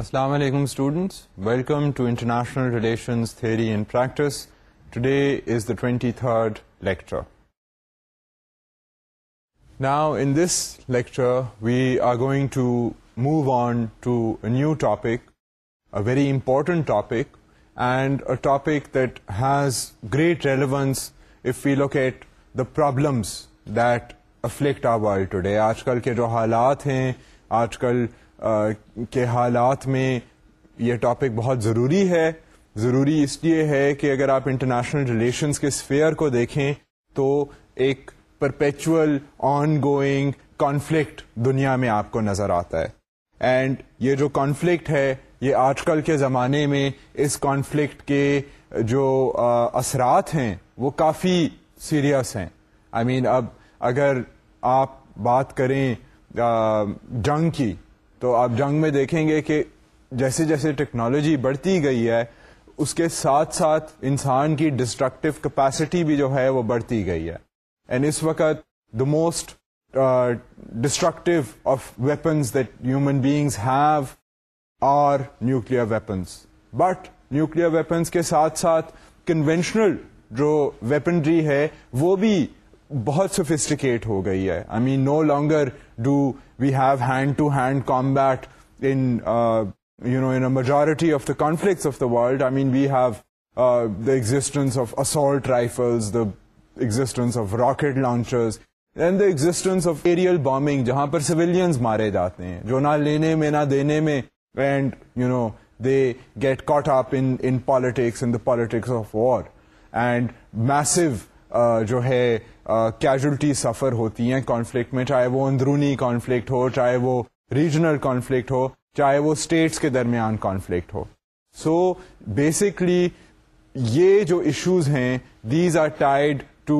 السلام علیکم students welcome to international relations theory and practice today is the twenty third lecture now in this lecture we are going to move on to a new topic a very important topic and a topic that has great relevance if you locate the problems that afflict our world today آج کل کے جو حالات ہیں آج کل کے حالات میں یہ ٹاپک بہت ضروری ہے ضروری اس لیے ہے کہ اگر آپ انٹرنیشنل ریلیشنس کے اسفیئر کو دیکھیں تو ایک پرپیچول آن گوئنگ کانفلکٹ دنیا میں آپ کو نظر آتا ہے اینڈ یہ جو کانفلکٹ ہے یہ آج کل کے زمانے میں اس کانفلکٹ کے جو اثرات ہیں وہ کافی سیریس ہیں آئی I مین mean, اب اگر آپ بات کریں جنگ کی تو آپ جنگ میں دیکھیں گے کہ جیسے جیسے ٹیکنالوجی بڑھتی گئی ہے اس کے ساتھ ساتھ انسان کی ڈسٹرکٹیو کیپیسٹی بھی جو ہے وہ بڑھتی گئی ہے اینڈ اس وقت the most destructive of weapons that human beings have are nuclear weapons but nuclear weapons کے ساتھ ساتھ کنوینشنل جو ویپنری ہے وہ بھی بہت سوفسٹیکیٹ ہو گئی ہے I mean no longer do we have hand to hand combat majority of the conflicts assault rifle existence of rocket launcher existence of aerial bombing جہاں پر سویلینس مارے جاتے ہیں جو نہ لینے میں نہ دینے میں get caught up in politics and politics of war and میسو جو ہے uh, سفر ہوتی ہیں کانفلکٹ میں چاہے وہ اندرونی کانفلکٹ ہو چاہے وہ ریجنل کانفلکٹ ہو چاہے وہ اسٹیٹس کے درمیان کانفلکٹ ہو سو بیسکلی یہ جو ایشوز ہیں these are tied to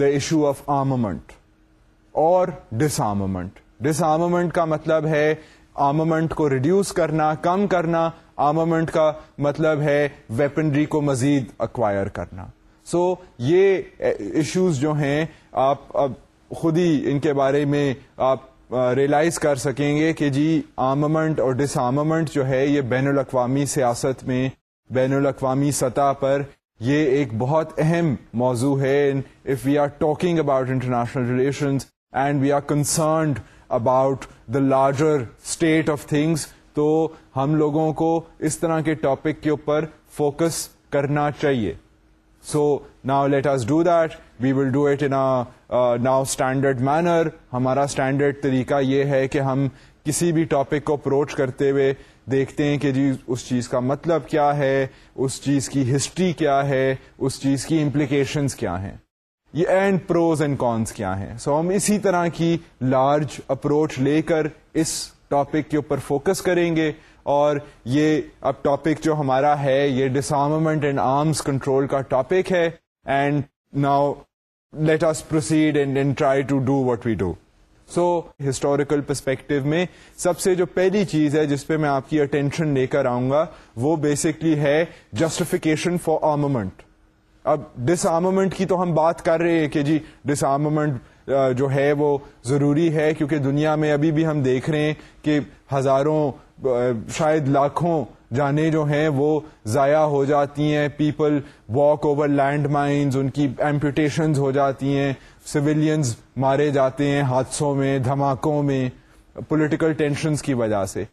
the issue of armament اور آرمومنٹ ڈس آرمومنٹ کا مطلب ہے آرمومنٹ کو ریڈیوس کرنا کم کرنا آرمومنٹ کا مطلب ہے ویپنری کو مزید اکوائر کرنا سو یہ ایشوز جو ہیں آپ اب خود ہی ان کے بارے میں آپ ریلائز کر سکیں گے کہ جی آمومنٹ اور ڈس ڈسامنٹ جو ہے یہ بین الاقوامی سیاست میں بین الاقوامی سطح پر یہ ایک بہت اہم موضوع ہے if we are talking about international relations and we are concerned about the larger state of things تو ہم لوگوں کو اس طرح کے ٹاپک کے اوپر فوکس کرنا چاہیے so now let us do that we will do it in now standard manner ہمارا اسٹینڈرڈ طریقہ یہ ہے کہ ہم کسی بھی ٹاپک کو اپروچ کرتے ہوئے دیکھتے ہیں کہ جی اس چیز کا مطلب کیا ہے اس چیز کی ہسٹری کیا ہے اس چیز کی امپلیکیشنس کیا ہیں یہ اینڈ پروز اینڈ کونس کیا ہیں سو ہم اسی طرح کی لارج اپروچ لے کر اس ٹاپک کے اوپر فوکس کریں گے اور یہ اب ٹاپک جو ہمارا ہے یہ ڈسامومنٹ اینڈ آرمس کنٹرول کا ٹاپک ہے and now let us proceed and and try to do what we do so historical perspective میں سب سے جو پہلی چیز ہے جس پہ میں آپ کی اٹینشن لے کر آؤں گا وہ بیسکلی ہے جسٹیفیکیشن فار آرمومنٹ اب ڈس آرمومنٹ کی تو ہم بات کر رہے ہیں کہ جی ڈس آرمومنٹ جو ہے وہ ضروری ہے کیونکہ دنیا میں ابھی بھی ہم دیکھ رہے ہیں کہ ہزاروں شاید لاکھوں جانے جو ہیں وہ ضائع ہو جاتی ہیں people walk over land mines ان کی ایمپوٹیشنز ہو جاتی ہیں سویلینز مارے جاتے ہیں حادثوں میں دھماکوں میں پولیٹیکل ٹینشنز کی وجہ سے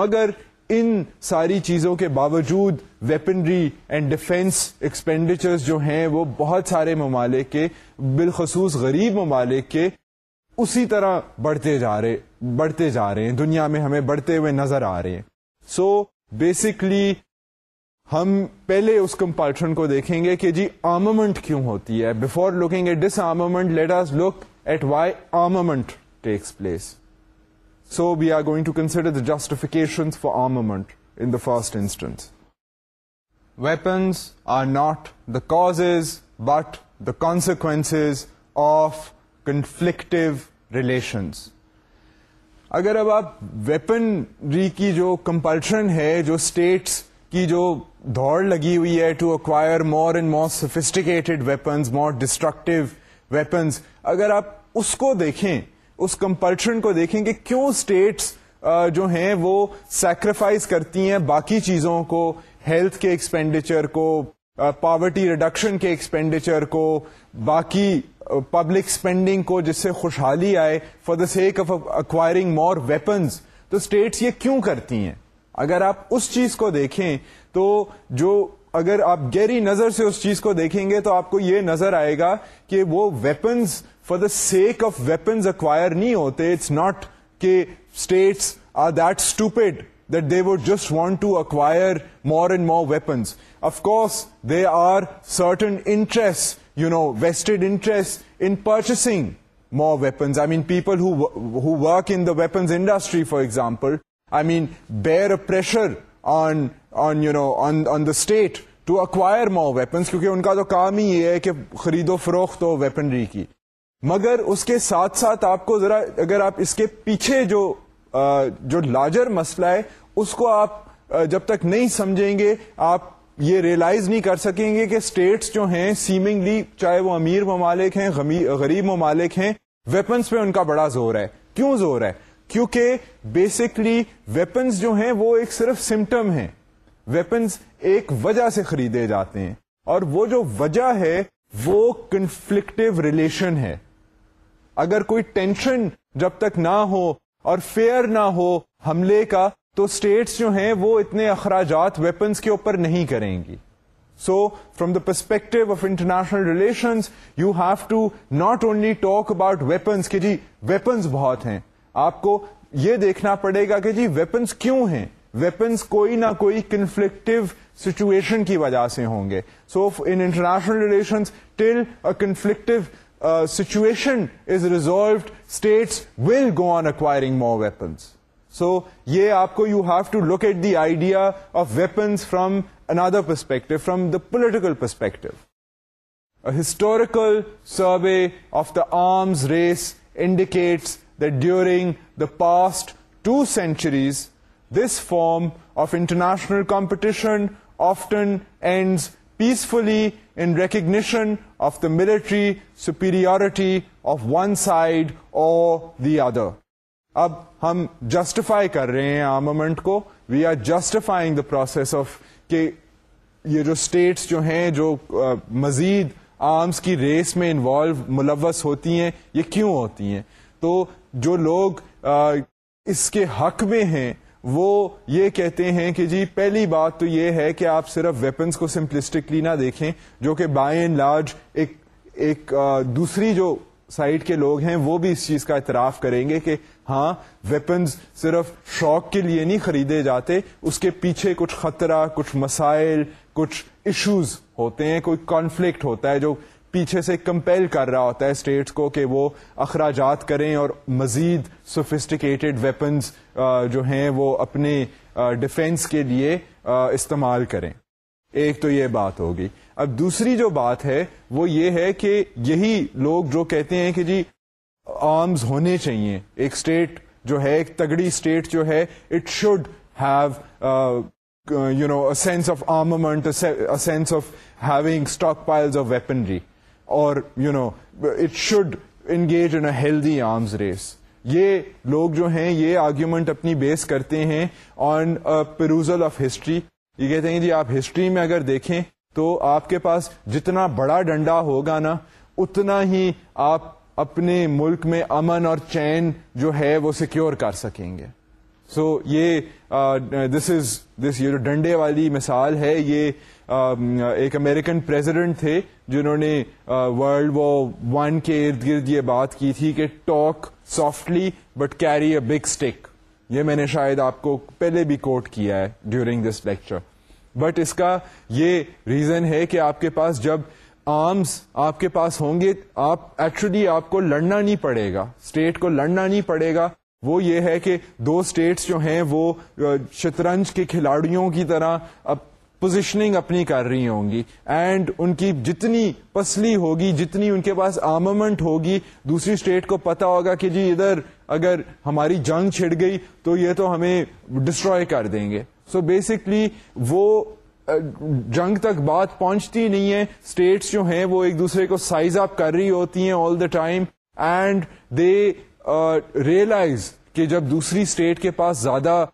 مگر ان ساری چیزوں کے باوجود ویپنری اینڈ ڈیفینس ایکسپینڈیچرز جو ہیں وہ بہت سارے ممالک کے بالخصوص غریب ممالک کے اسی طرح بڑھتے جا رہے بڑھتے جا رہے ہیں دنیا میں ہمیں بڑھتے ہوئے نظر آ رہے ہیں سو so, بیسکلی ہم پہلے اس کمپلشن کو دیکھیں گے کہ جی آمامنٹ کیوں ہوتی ہے before looking a disarmament let us look at why armament takes place so we are going to consider justification for armament in the first instance weapons are not the cause but the consequence of conflictive relations اگر اب آپ weaponry کی جو compulsion ہے جو status کی جو دوڑ لگی ہوئی ہے to acquire more and more sophisticated weapons more destructive weapons اگر آپ اس کو دیکھیں اس کمپلشن کو دیکھیں کہ کیوں اسٹیٹس جو ہیں وہ سیکریفائز کرتی ہیں باقی چیزوں کو ہیلتھ کے ایکسپینڈیچر کو پاورٹی ریڈکشن کے ایکسپینڈیچر کو باقی پبلک اسپینڈنگ کو جس سے خوشحالی آئے for the sake of acquiring more weapons تو اسٹیٹس یہ کیوں کرتی ہیں اگر آپ اس چیز کو دیکھیں تو جو اگر آپ گہری نظر سے اس چیز کو دیکھیں گے تو آپ کو یہ نظر آئے گا کہ وہ weapons for the sake of weapons acquire نہیں ہوتے اٹس ناٹ کہ states are that stupid weapons industry for example I mean where on on you know on the state to acquire more weapons کیونکہ ان کا تو کام ہی یہ ہے کہ خرید و فروخت ہو ویپنری کی مگر اس کے ساتھ ساتھ آپ کو ذرا اگر آپ اس کے پیچھے جو جو لارجر مسئلہ ہے اس کو آپ جب تک نہیں سمجھیں گے آپ یہ ریئلائز نہیں کر سکیں گے کہ اسٹیٹس جو ہیں سیمنگلی چاہے وہ امیر ممالک ہیں غریب ممالک ہیں ویپنس پہ ان کا بڑا زور ہے کیوں زور ہے کیونکہ بیسکلی ویپنز جو ہیں وہ ایک صرف سمٹم ہیں ویپنز ایک وجہ سے خریدے جاتے ہیں اور وہ جو وجہ ہے وہ کنفلکٹو ریلیشن ہے اگر کوئی ٹینشن جب تک نہ ہو اور فیئر نہ ہو حملے کا تو اسٹیٹس جو ہیں وہ اتنے اخراجات ویپنس کے اوپر نہیں کریں گی so from the perspective of international relations you have to not only talk about weapons کہ جی بہت ہیں آپ کو یہ دیکھنا پڑے گا کہ جی ویپنس کیوں ہیں ویپنس کوئی نہ کوئی کنفلکٹو سچویشن کی وجہ سے ہوں گے so international till conflictive Uh, situation is resolved, states will go on acquiring more weapons. So, you have to look at the idea of weapons from another perspective, from the political perspective. A historical survey of the arms race indicates that during the past 2 centuries, this form of international competition often ends peacefully in recognition of the military superiority of one side or the other اب ہم justify کر رہے ہیں armament کو we are justifying the process of کہ یہ جو status جو ہیں جو مزید آرمس کی ریس میں انوالو ملوث ہوتی ہیں یہ کیوں ہوتی ہیں تو جو لوگ اس کے حق میں ہیں وہ یہ کہتے ہیں کہ جی پہلی بات تو یہ ہے کہ آپ صرف ویپنس کو سمپلسٹکلی نہ دیکھیں جو کہ بائی اینڈ لارج ایک ایک دوسری جو سائڈ کے لوگ ہیں وہ بھی اس چیز کا اعتراف کریں گے کہ ہاں ویپنز صرف شوق کے لیے نہیں خریدے جاتے اس کے پیچھے کچھ خطرہ کچھ مسائل کچھ ایشوز ہوتے ہیں کوئی کانفلکٹ ہوتا ہے جو پیچھے سے کمپیل کر رہا ہوتا ہے اسٹیٹس کو کہ وہ اخراجات کریں اور مزید سوفسٹیکیٹڈ ویپنز جو ہیں وہ اپنے ڈیفینس کے لیے استعمال کریں ایک تو یہ بات ہوگی اب دوسری جو بات ہے وہ یہ ہے کہ یہی لوگ جو کہتے ہیں کہ جی آرمز ہونے چاہیے ایک اسٹیٹ جو ہے ایک تگڑی اسٹیٹ جو ہے it should have you know sense of armament sense of having stockpiles of weaponry اور you know it should engage in healthy arms race یہ لوگ جو ہیں یہ آرگیومنٹ اپنی بیس کرتے ہیں آن پروزل آف ہسٹری یہ کہتے ہیں جی آپ ہسٹری میں اگر دیکھیں تو آپ کے پاس جتنا بڑا ڈنڈا ہوگا نا اتنا ہی آپ اپنے ملک میں امن اور چین جو ہے وہ سیکیور کر سکیں گے سو یہ دس از دس یہ جو ڈنڈے والی مثال ہے یہ ایک امیریکن پریزیڈنٹ تھے جنہوں نے ورلڈ وار ون کے ارد گرد یہ بات کی تھی کہ talk softly but carry a big stick یہ میں نے شاید آپ کو پہلے بھی کوٹ کیا ہے ڈیورنگ دس لیکچر بٹ اس کا یہ ریزن ہے کہ آپ کے پاس جب آرمس آپ کے پاس ہوں گے آپ ایکچولی آپ کو لڑنا نہیں پڑے گا اسٹیٹ کو لڑنا نہیں پڑے گا وہ یہ ہے کہ دو اسٹیٹس جو ہیں وہ شطرنج کے کھلاڑیوں کی طرح پوزیشننگ اپنی کر رہی ہوں گی اینڈ ان کی جتنی پسلی ہوگی جتنی ان کے پاس آمومنٹ ہوگی دوسری اسٹیٹ کو پتا ہوگا کہ جی ادھر اگر ہماری جنگ چھڑ گئی تو یہ تو ہمیں ڈسٹروئے کر دیں گے سو so بیسکلی وہ جنگ تک بات پہنچتی نہیں ہے اسٹیٹس جو ہیں وہ ایک دوسرے کو سائز اپ کر رہی ہوتی ہیں all the time and they realize کہ جب دوسری اسٹیٹ کے پاس زیادہ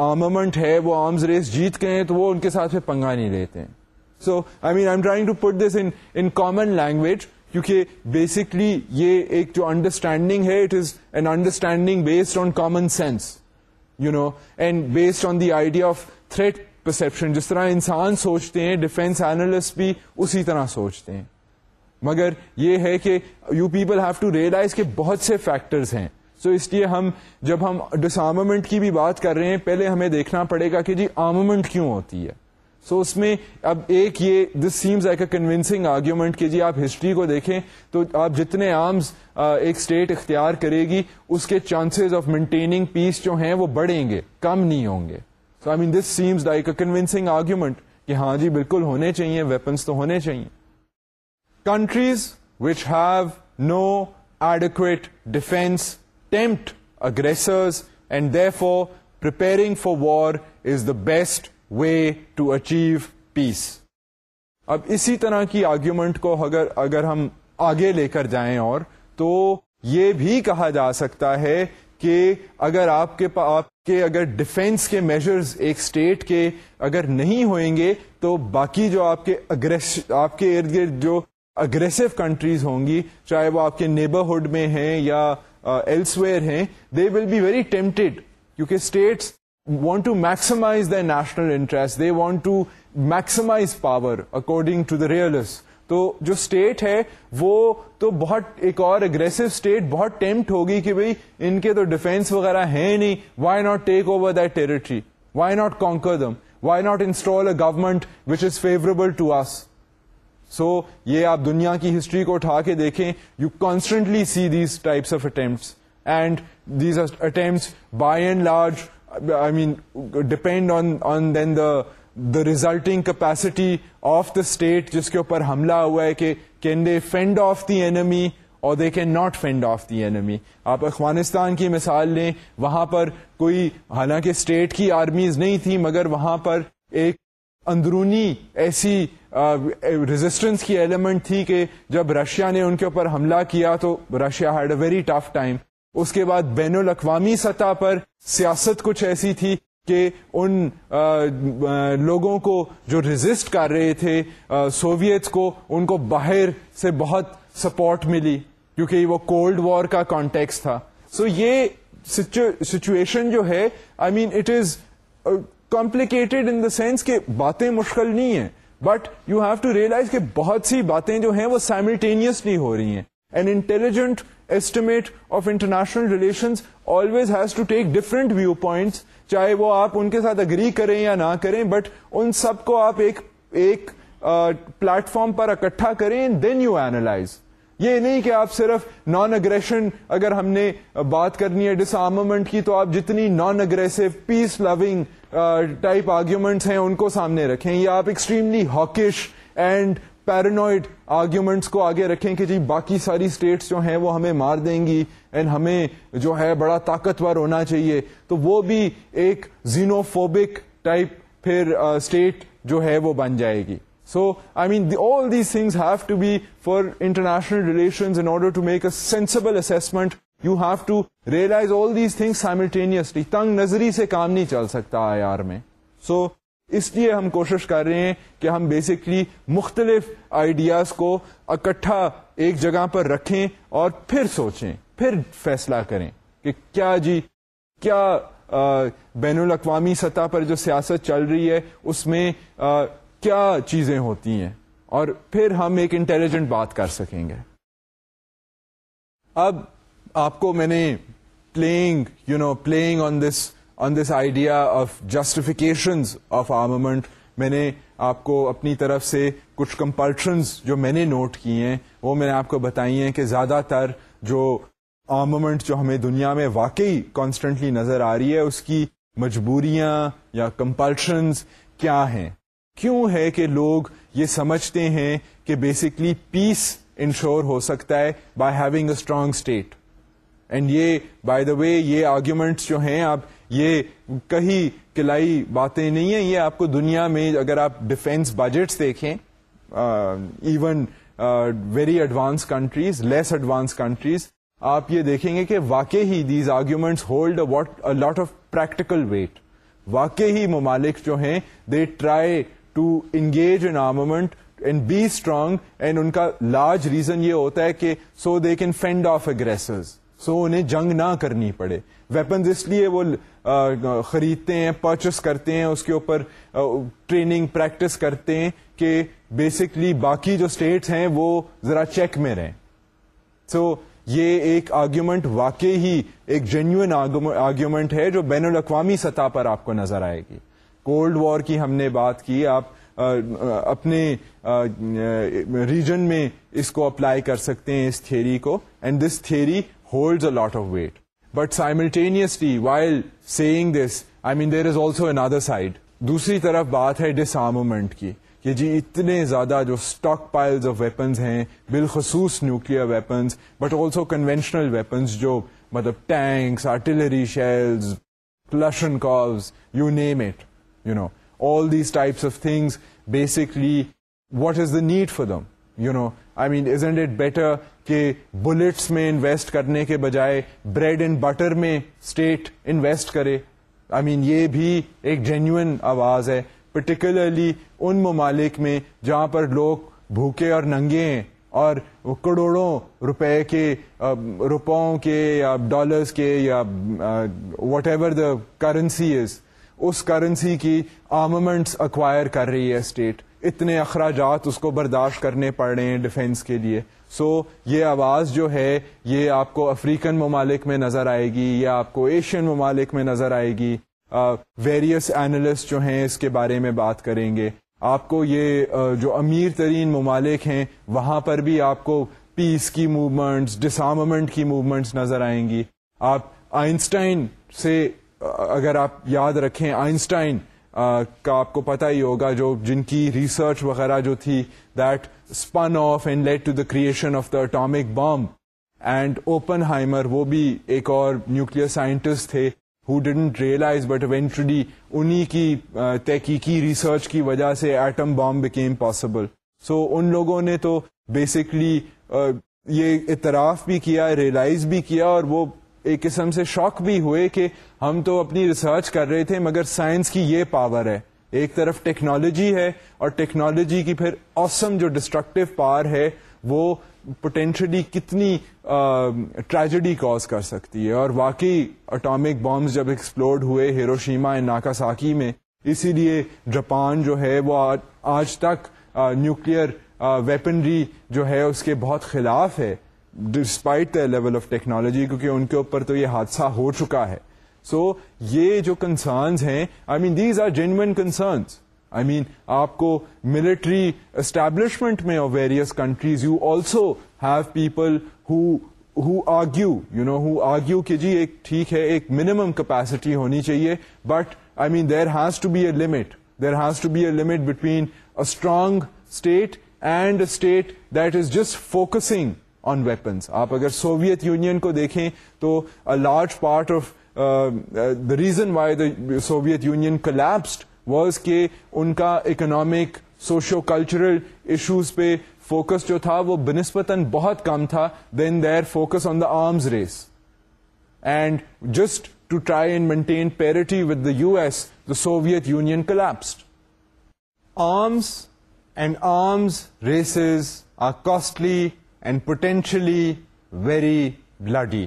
آمامنٹ ہے وہ آرمز ریس جیت گئے ہیں تو وہ ان کے ساتھ پنگا نہیں لیتے ہیں so I I mean trying to put this in common language کیونکہ بیسکلی یہ ایک جو انڈرسٹینڈنگ ہے it is an understanding based on common sense you know and based on the idea of threat perception جس طرح انسان سوچتے ہیں ڈیفینس اینالسٹ بھی اسی طرح سوچتے ہیں مگر یہ ہے کہ you people have to realize کے بہت سے فیکٹرز ہیں سو so اس لیے ہم جب ہم ڈس کی بھی بات کر رہے ہیں پہلے ہمیں دیکھنا پڑے گا کہ جی آرمومنٹ کیوں ہوتی ہے سو so اس میں اب ایک یہ دس سیمز ایک کنوینسنگ آرگیومنٹ کہ جی آپ ہسٹری کو دیکھیں تو آپ جتنے آرمز ایک اسٹیٹ اختیار کرے گی اس کے چانسز آف مینٹیننگ پیس جو ہیں وہ بڑھیں گے کم نہیں ہوں گے so I mean this seems like a argument کہ ہاں جی بالکل ہونے چاہیے ویپنس تو ہونے چاہیے countries which have no adequate defence aggressors and they for per for war is the best way to achieve peace اب اسی طرح کی آرگیومنٹ کو اگر اگر ہم آگے لے کر جائیں اور تو یہ بھی کہا جا سکتا ہے کہ اگر آپ کے پا آپ کے اگر ڈیفینس کے میجرز ایک اسٹیٹ کے اگر نہیں ہوئیں گے تو باقی جو آپ کے اگریس آپ کے ارد گرد جو اگریسو کنٹریز ہوں گی چاہے وہ آپ کے نیبرہڈ میں ہیں یا ایلس ویئر ہیں they will be very tempted کیونکہ states want to maximize the national interest they want to maximize power according to the realists تو جو اسٹیٹ ہے وہ تو بہت ایک اور اگریسو اسٹیٹ بہت ٹیمپٹ ہوگی کہ بھائی ان کے تو ڈیفینس وغیرہ ہے نہیں why not take over that territory why not conquer them why not install a government which is favourable to us سو یہ آپ دنیا کی ہسٹری کو اٹھا کے دیکھیں you constantly see these types of attempts and these attempts by and large I mean depend on on then the the resulting capacity of the state جس کے اوپر حملہ ہوا ہے کہ can they fend of the enemy اور they can not fend off the enemy آپ افغانستان کی مثال لیں وہاں پر کوئی حالانکہ اسٹیٹ کی آرمیز نہیں تھی مگر وہاں پر ایک اندرونی ایسی ریزسٹنس کی ایلیمنٹ تھی کہ جب رشیا نے ان کے اوپر حملہ کیا تو Russia had a very tough time اس کے بعد بین الاقوامی سطح پر سیاست کچھ ایسی تھی کہ ان لوگوں کو جو ریزسٹ کر رہے تھے سوویت کو ان کو باہر سے بہت سپورٹ ملی کیونکہ وہ کولڈ وار کا کانٹیکس تھا سو so یہ سچویشن جو ہے I mean it is complicated in the sense کہ باتیں مشکل نہیں ہیں but you have to realize کہ بہت سی باتیں جو ہیں وہ سائملٹیسلی ہو رہی ہیں an intelligent of relation always has to take take view viewpoints چاہے وہ آپ ان کے ساتھ اگری کریں یا نہ کریں بٹ ان سب کو آپ ایک ایک پلیٹفارم پر اکٹھا کریں دین یو اینالائز یہ نہیں کہ آپ صرف نان اگریشن اگر ہم نے بات کرنی ہے آرمومنٹ کی تو آپ جتنی non aggressive peace loving type arguments ہیں ان کو سامنے رکھیں یا آپ extremely hawkish and paranoid arguments کو آگے رکھیں کہ جی باقی ساری اسٹیٹس جو ہیں وہ ہمیں مار دیں گی اینڈ ہمیں جو ہے بڑا طاقتور ہونا چاہیے تو وہ بھی ایک زینوفوبک ٹائپ پھر اسٹیٹ جو ہے وہ بن جائے گی so I mean all these things have to be for international relation to make a sensible assessment you have to realize all these thing simultaneously تنگ نظری سے کام نہیں چل سکتا آئی آر میں سو so, اس لیے ہم کوشش کر رہے ہیں کہ ہم بیسکلی مختلف آئیڈیاز کو اکٹھا ایک جگہ پر رکھیں اور پھر سوچیں پھر فیصلہ کریں کہ کیا جی کیا بین الاقوامی سطح پر جو سیاست چل رہی ہے اس میں کیا چیزیں ہوتی ہیں اور پھر ہم ایک انٹیلیجنٹ بات کر سکیں گے اب آپ کو میں نے playing you know playing on this on this idea of justifications of armament میں نے آپ کو اپنی طرف سے کچھ کمپلشنز جو میں نے نوٹ کی ہیں وہ میں نے آپ کو بتائی ہیں کہ زیادہ تر جو آمومنٹ جو ہمیں دنیا میں واقعی کانسٹنٹلی نظر آ رہی ہے اس کی مجبوریاں یا کمپلشنز کیا ہیں کیوں ہے کہ لوگ یہ سمجھتے ہیں کہ بیسکلی پیس انشور ہو سکتا ہے by having a strong state and یہ بائی دا وے یہ آرگیومنٹس جو ہیں آپ یہ کہیں کلائی باتیں نہیں ہیں یہ آپ کو دنیا میں اگر آپ ڈیفینس بجٹس دیکھیں even very advance countries less advance countries آپ یہ دیکھیں گے کہ واقع ہی these arguments hold what lot of practical weight واقع ہی ممالک جو ہیں they try to engage in armament and be strong and ان کا لارج ریزن یہ ہوتا ہے کہ so they can fend off aggressors so انہیں جنگ نہ کرنی پڑے ویپنز اس لیے وہ خریدتے ہیں پرچیز کرتے ہیں اس کے اوپر ٹریننگ پریکٹس کرتے ہیں کہ بیسکلی باقی جو اسٹیٹس ہیں وہ ذرا چیک میں رہیں سو یہ ایک آرگیومنٹ واقعی ہی ایک جینوئن آرگیومنٹ ہے جو بین الاقوامی سطح پر آپ کو نظر آئے گی کولڈ وار کی ہم نے بات کی آپ اپنے ریجن میں اس کو اپلائی کر سکتے ہیں اس تھیری کو and this theory holds a lot of weight. But simultaneously, while saying this, I mean, there is also another side. دوسری طرف بات ہے ڈس آرمومنٹ کی کہ جی اتنے زیادہ جو اسٹاک پائلز آف ویپنز ہیں بالخصوص nuclear weapons but also conventional weapons جو مطلب tanks artillery shells پلشن calls you name it you know all these types of things basically what is the need for them you know I mean is and it better کہ bullets میں invest کرنے کے بجائے bread and butter میں state invest کرے I I mean mean, یہ بھی ایک جینوئن آواز ہے پرٹیکولرلی ان ممالک میں جہاں پر لوگ بھوکے اور ننگے ہیں اور کروڑوں روپے کے روپوں کے یا ڈالرس کے یا whatever the currency is اس کرنسی کی آمومنٹس اکوائر کر رہی ہے اسٹیٹ اتنے اخراجات اس کو برداشت کرنے پڑ رہے ہیں ڈیفینس کے لیے سو یہ آواز جو ہے یہ آپ کو افریقن ممالک میں نظر آئے گی یا آپ کو ایشین ممالک میں نظر آئے گی ویریس اینالسٹ جو ہیں اس کے بارے میں بات کریں گے آپ کو یہ جو امیر ترین ممالک ہیں وہاں پر بھی آپ کو پیس کی موومنٹس ڈسامومنٹ کی موومنٹس نظر آئیں گی آپ آئنسٹائن سے اگر آپ یاد رکھیں آئنسٹائن کا آپ کو پتا ہی ہوگا جو جن کی ریسرچ وغیرہ جو تھی that spun off and led to the creation of the atomic bomb and Oppenheimer وہ بھی ایک اور نیوکل سائنٹسٹ تھے who didn't realize but eventually انہیں کی تحقیقی ریسرچ کی وجہ سے atom bomb became possible so ان لوگوں نے تو بیسکلی یہ اعتراف بھی کیا ریئلائز بھی کیا اور وہ ایک قسم سے شوق بھی ہوئے کہ ہم تو اپنی ریسرچ کر رہے تھے مگر سائنس کی یہ پاور ہے ایک طرف ٹیکنالوجی ہے اور ٹیکنالوجی کی پھر اوسم awesome جو ڈسٹرکٹیو پاور ہے وہ پوٹینشلی کتنی ٹریجڈی کاز کر سکتی ہے اور واقعی اٹامک بامز جب ایکسپلورڈ ہوئے ہیروشیما ناکاساکی میں اسی لیے جاپان جو ہے وہ آج تک نیوکلئر ویپنری جو ہے اس کے بہت خلاف ہے despite the level of technology کیونکہ ان کے اوپر تو یہ حادثہ ہو چکا ہے سو یہ جو کنسرنز ہیں I mean these are genuine concerns I mean آپ کو ملٹری اسٹیبلشمنٹ میں countries you also have people who کہ جی ایک ٹھیک ہے ایک منیمم کیپیسٹی ہونی چاہیے but I mean there has to be a limit there has to be a limit between a strong state and a state that is just focusing on weapons آپ اگر Soviet Union کو دیکھیں تو large part of the reason why the Soviet Union collapsed was کہ ان کا economic socio cultural issues پہ focus جو تھا وہ بنسپتن بہت کم تھا then their focus on the arms race and just to try and maintain parity with the U S the Soviet Union collapsed arms and arms races are costly and potentially very bloody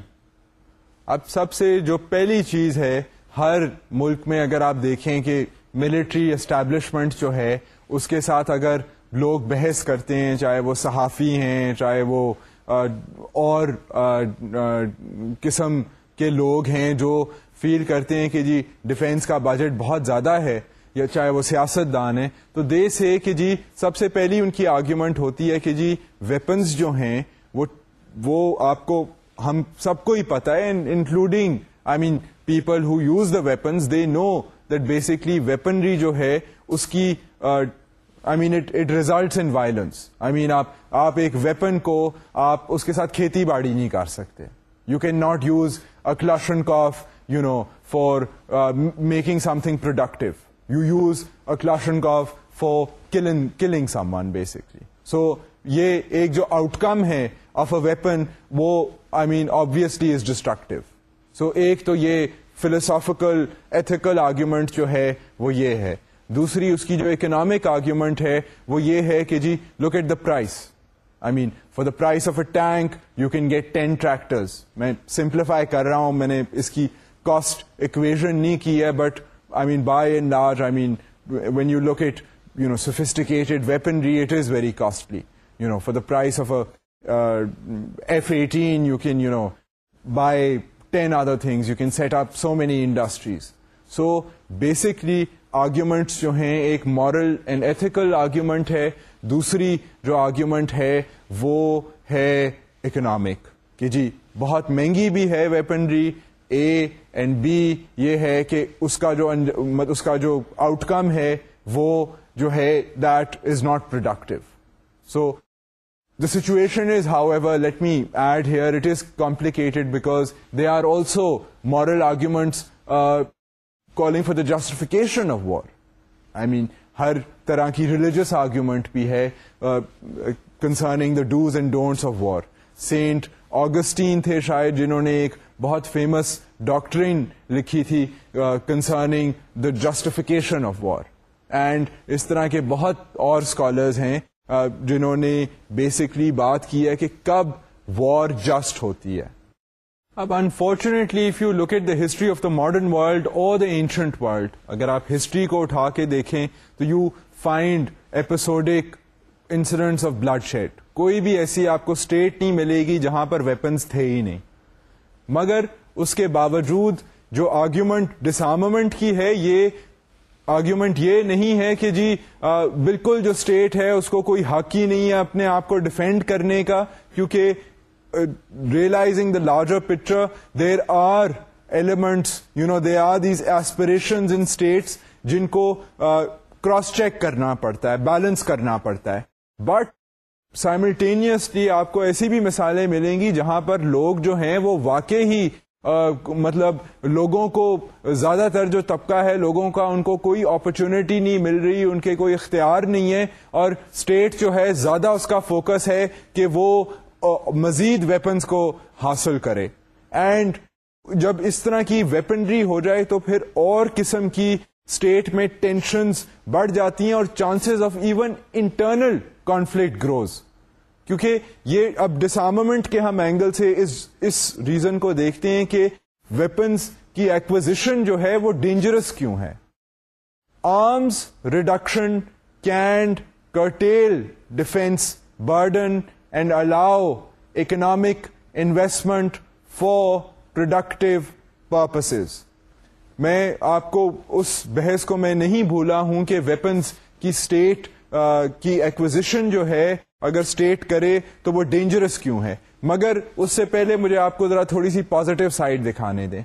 اب سب سے جو پہلی چیز ہے ہر ملک میں اگر آپ دیکھیں کہ ملٹری اسٹیبلشمنٹ جو ہے اس کے ساتھ اگر لوگ بحث کرتے ہیں چاہے وہ صحافی ہیں چاہے وہ اور قسم کے لوگ ہیں جو فیل کرتے ہیں کہ جی ڈیفینس کا بجٹ بہت زیادہ ہے یا چاہے وہ سیاست دان ہیں تو دے سے کہ جی سب سے پہلی ان کی آرگیومنٹ ہوتی ہے کہ جی ویپنز جو ہیں وہ وہ آپ کو ہم سب کو ہی پتا ہے including I mean people who use the weapons they know that basically weaponry جو ہے اس کی I I mean mean it results in violence آپ آپ ایک ویپن کو آپ اس کے ساتھ کھیتی باڑی نہیں کر سکتے you can not use a Kalashnikov you know for making something productive you use a Kalashnikov for killing killing one basically so یہ ایک جو آؤٹ کم ہے آف اے ویپن وہ I mean obviously is destructive so ایک تو یہ philosophical ethical argument جو ہے وہ یہ ہے دوسری اس کی جو اکنامک آرگیومنٹ ہے وہ یہ ہے کہ جی look at the price I mean for the price of a tank you can get ten tractors میں سمپلیفائی کر رہا ہوں میں نے اس کی کاسٹ اکویژن نہیں کی ہے بٹ نار I mean when you look at you know sophisticate weaponry it is very costly price of F eighteen you can buy ten other things you can set up so many industries so basically arguments جو ہیں ایک moral and ethical argument ہے دوسری جو argument ہے وہ ہے economic کہ جی بہت مہنگی بھی ہے ویپنری اے اینڈ بی یہ ہے کہ اس کا جو اس کا جو آؤٹ کم ہے وہ جو ہے that is not productive so the situation is however let me add here it is complicated because they are also moral arguments calling for the justification of war I mean ہر طرح کی religious argument بھی ہے concerning the dos and don'ts of war Saint Augustine تھے شاید جنہوں نے ایک بہت فیمس ڈاکٹرین لکھی تھی concerning the justification of war and اس طرح کے بہت اور اسکالرز ہیں جنہوں نے بیسکلی بات کی ہے کہ کب وار جسٹ ہوتی ہے اب unfortunately if you look at the history of the modern world اور دا اینشنٹ ورلڈ اگر آپ ہسٹری کو اٹھا کے دیکھیں تو you find episodic incidents of bloodshed کوئی بھی ایسی آپ کو اسٹیٹ نہیں ملے گی جہاں پر ویپنس تھے ہی نہیں مگر اس کے باوجود جو آرگیومنٹ ڈسامٹ کی ہے یہ آرگیومنٹ یہ نہیں ہے کہ جی بالکل جو اسٹیٹ ہے اس کو کوئی حق ہی نہیں ہے اپنے آپ کو ڈیفینڈ کرنے کا کیونکہ realizing the larger picture there are elements you know they are these aspiration in states جن کو کراس چیک کرنا پڑتا ہے بیلنس کرنا پڑتا ہے بٹ سائملٹینیسلی آپ کو ایسی بھی مثالیں ملیں گی جہاں پر لوگ جو ہیں وہ واقع ہی آ, مطلب لوگوں کو زیادہ تر جو طبقہ ہے لوگوں کا ان کو کوئی اپرچونیٹی نہیں مل رہی ان کے کوئی اختیار نہیں ہے اور اسٹیٹ جو ہے زیادہ اس کا فوکس ہے کہ وہ آ, مزید ویپنس کو حاصل کرے اینڈ جب اس طرح کی ویپنری ہو جائے تو پھر اور قسم کی اسٹیٹ میں ٹینشنز بڑھ جاتی ہیں اور chances of even internal conflict grows کیونکہ یہ اب ڈسارمنٹ کے ہم اینگل سے اس ریزن کو دیکھتے ہیں کہ ویپنس کی ایکوزیشن جو ہے وہ ڈینجرس کیوں ہے arms reduction can curtail defence burden and allow economic investment for productive purposes میں آپ کو اس بحث کو میں نہیں بھولا ہوں کہ ویپنز کی اسٹیٹ کی ایکوزیشن جو ہے اگر اسٹیٹ کرے تو وہ ڈینجرس کیوں ہے مگر اس سے پہلے مجھے آپ کو ذرا تھوڑی سی پازیٹو سائڈ دکھانے دیں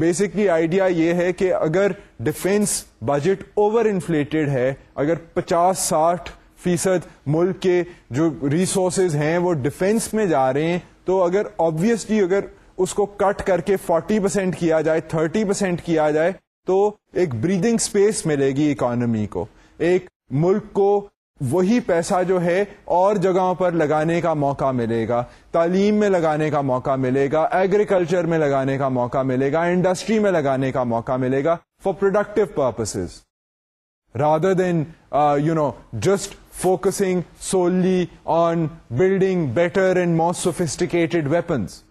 بیسکلی آئیڈیا یہ ہے کہ اگر ڈیفینس بجٹ اوور انفلیٹڈ ہے اگر پچاس ساٹھ فیصد ملک کے جو ریسورسز ہیں وہ ڈیفینس میں جا رہے ہیں تو اگر آبویسلی اگر اس کو کٹ کر کے فورٹی پرسینٹ کیا جائے تھرٹی پرسینٹ کیا جائے تو ایک بریدنگ اسپیس ملے گی اکانومی کو ایک ملک کو وہی پیسہ جو ہے اور جگہوں پر لگانے کا موقع ملے گا تعلیم میں لگانے کا موقع ملے گا ایگریکلچر میں لگانے کا موقع ملے گا انڈسٹری میں لگانے کا موقع ملے گا for productive purposes rather than you know just focusing solely on building better and more sophisticated weapons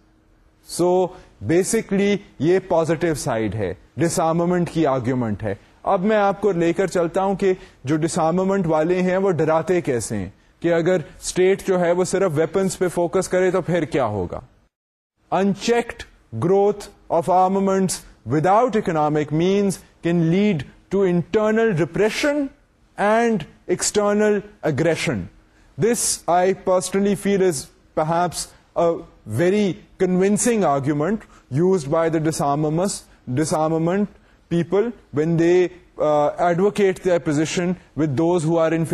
so basically یہ پازیٹو سائڈ ہے ڈسامومنٹ کی آرگیومنٹ ہے اب میں آپ کو لے کر چلتا ہوں کہ جو ڈسامومنٹ والے ہیں وہ ڈراتے کیسے ہیں کہ اگر اسٹیٹ جو ہے وہ صرف ویپنس پہ فوکس کرے تو پھر کیا ہوگا unchecked growth of armaments without economic means can lead to internal depression and external aggression this I personally feel is perhaps very convincing argument uh, by the position with people who they advocate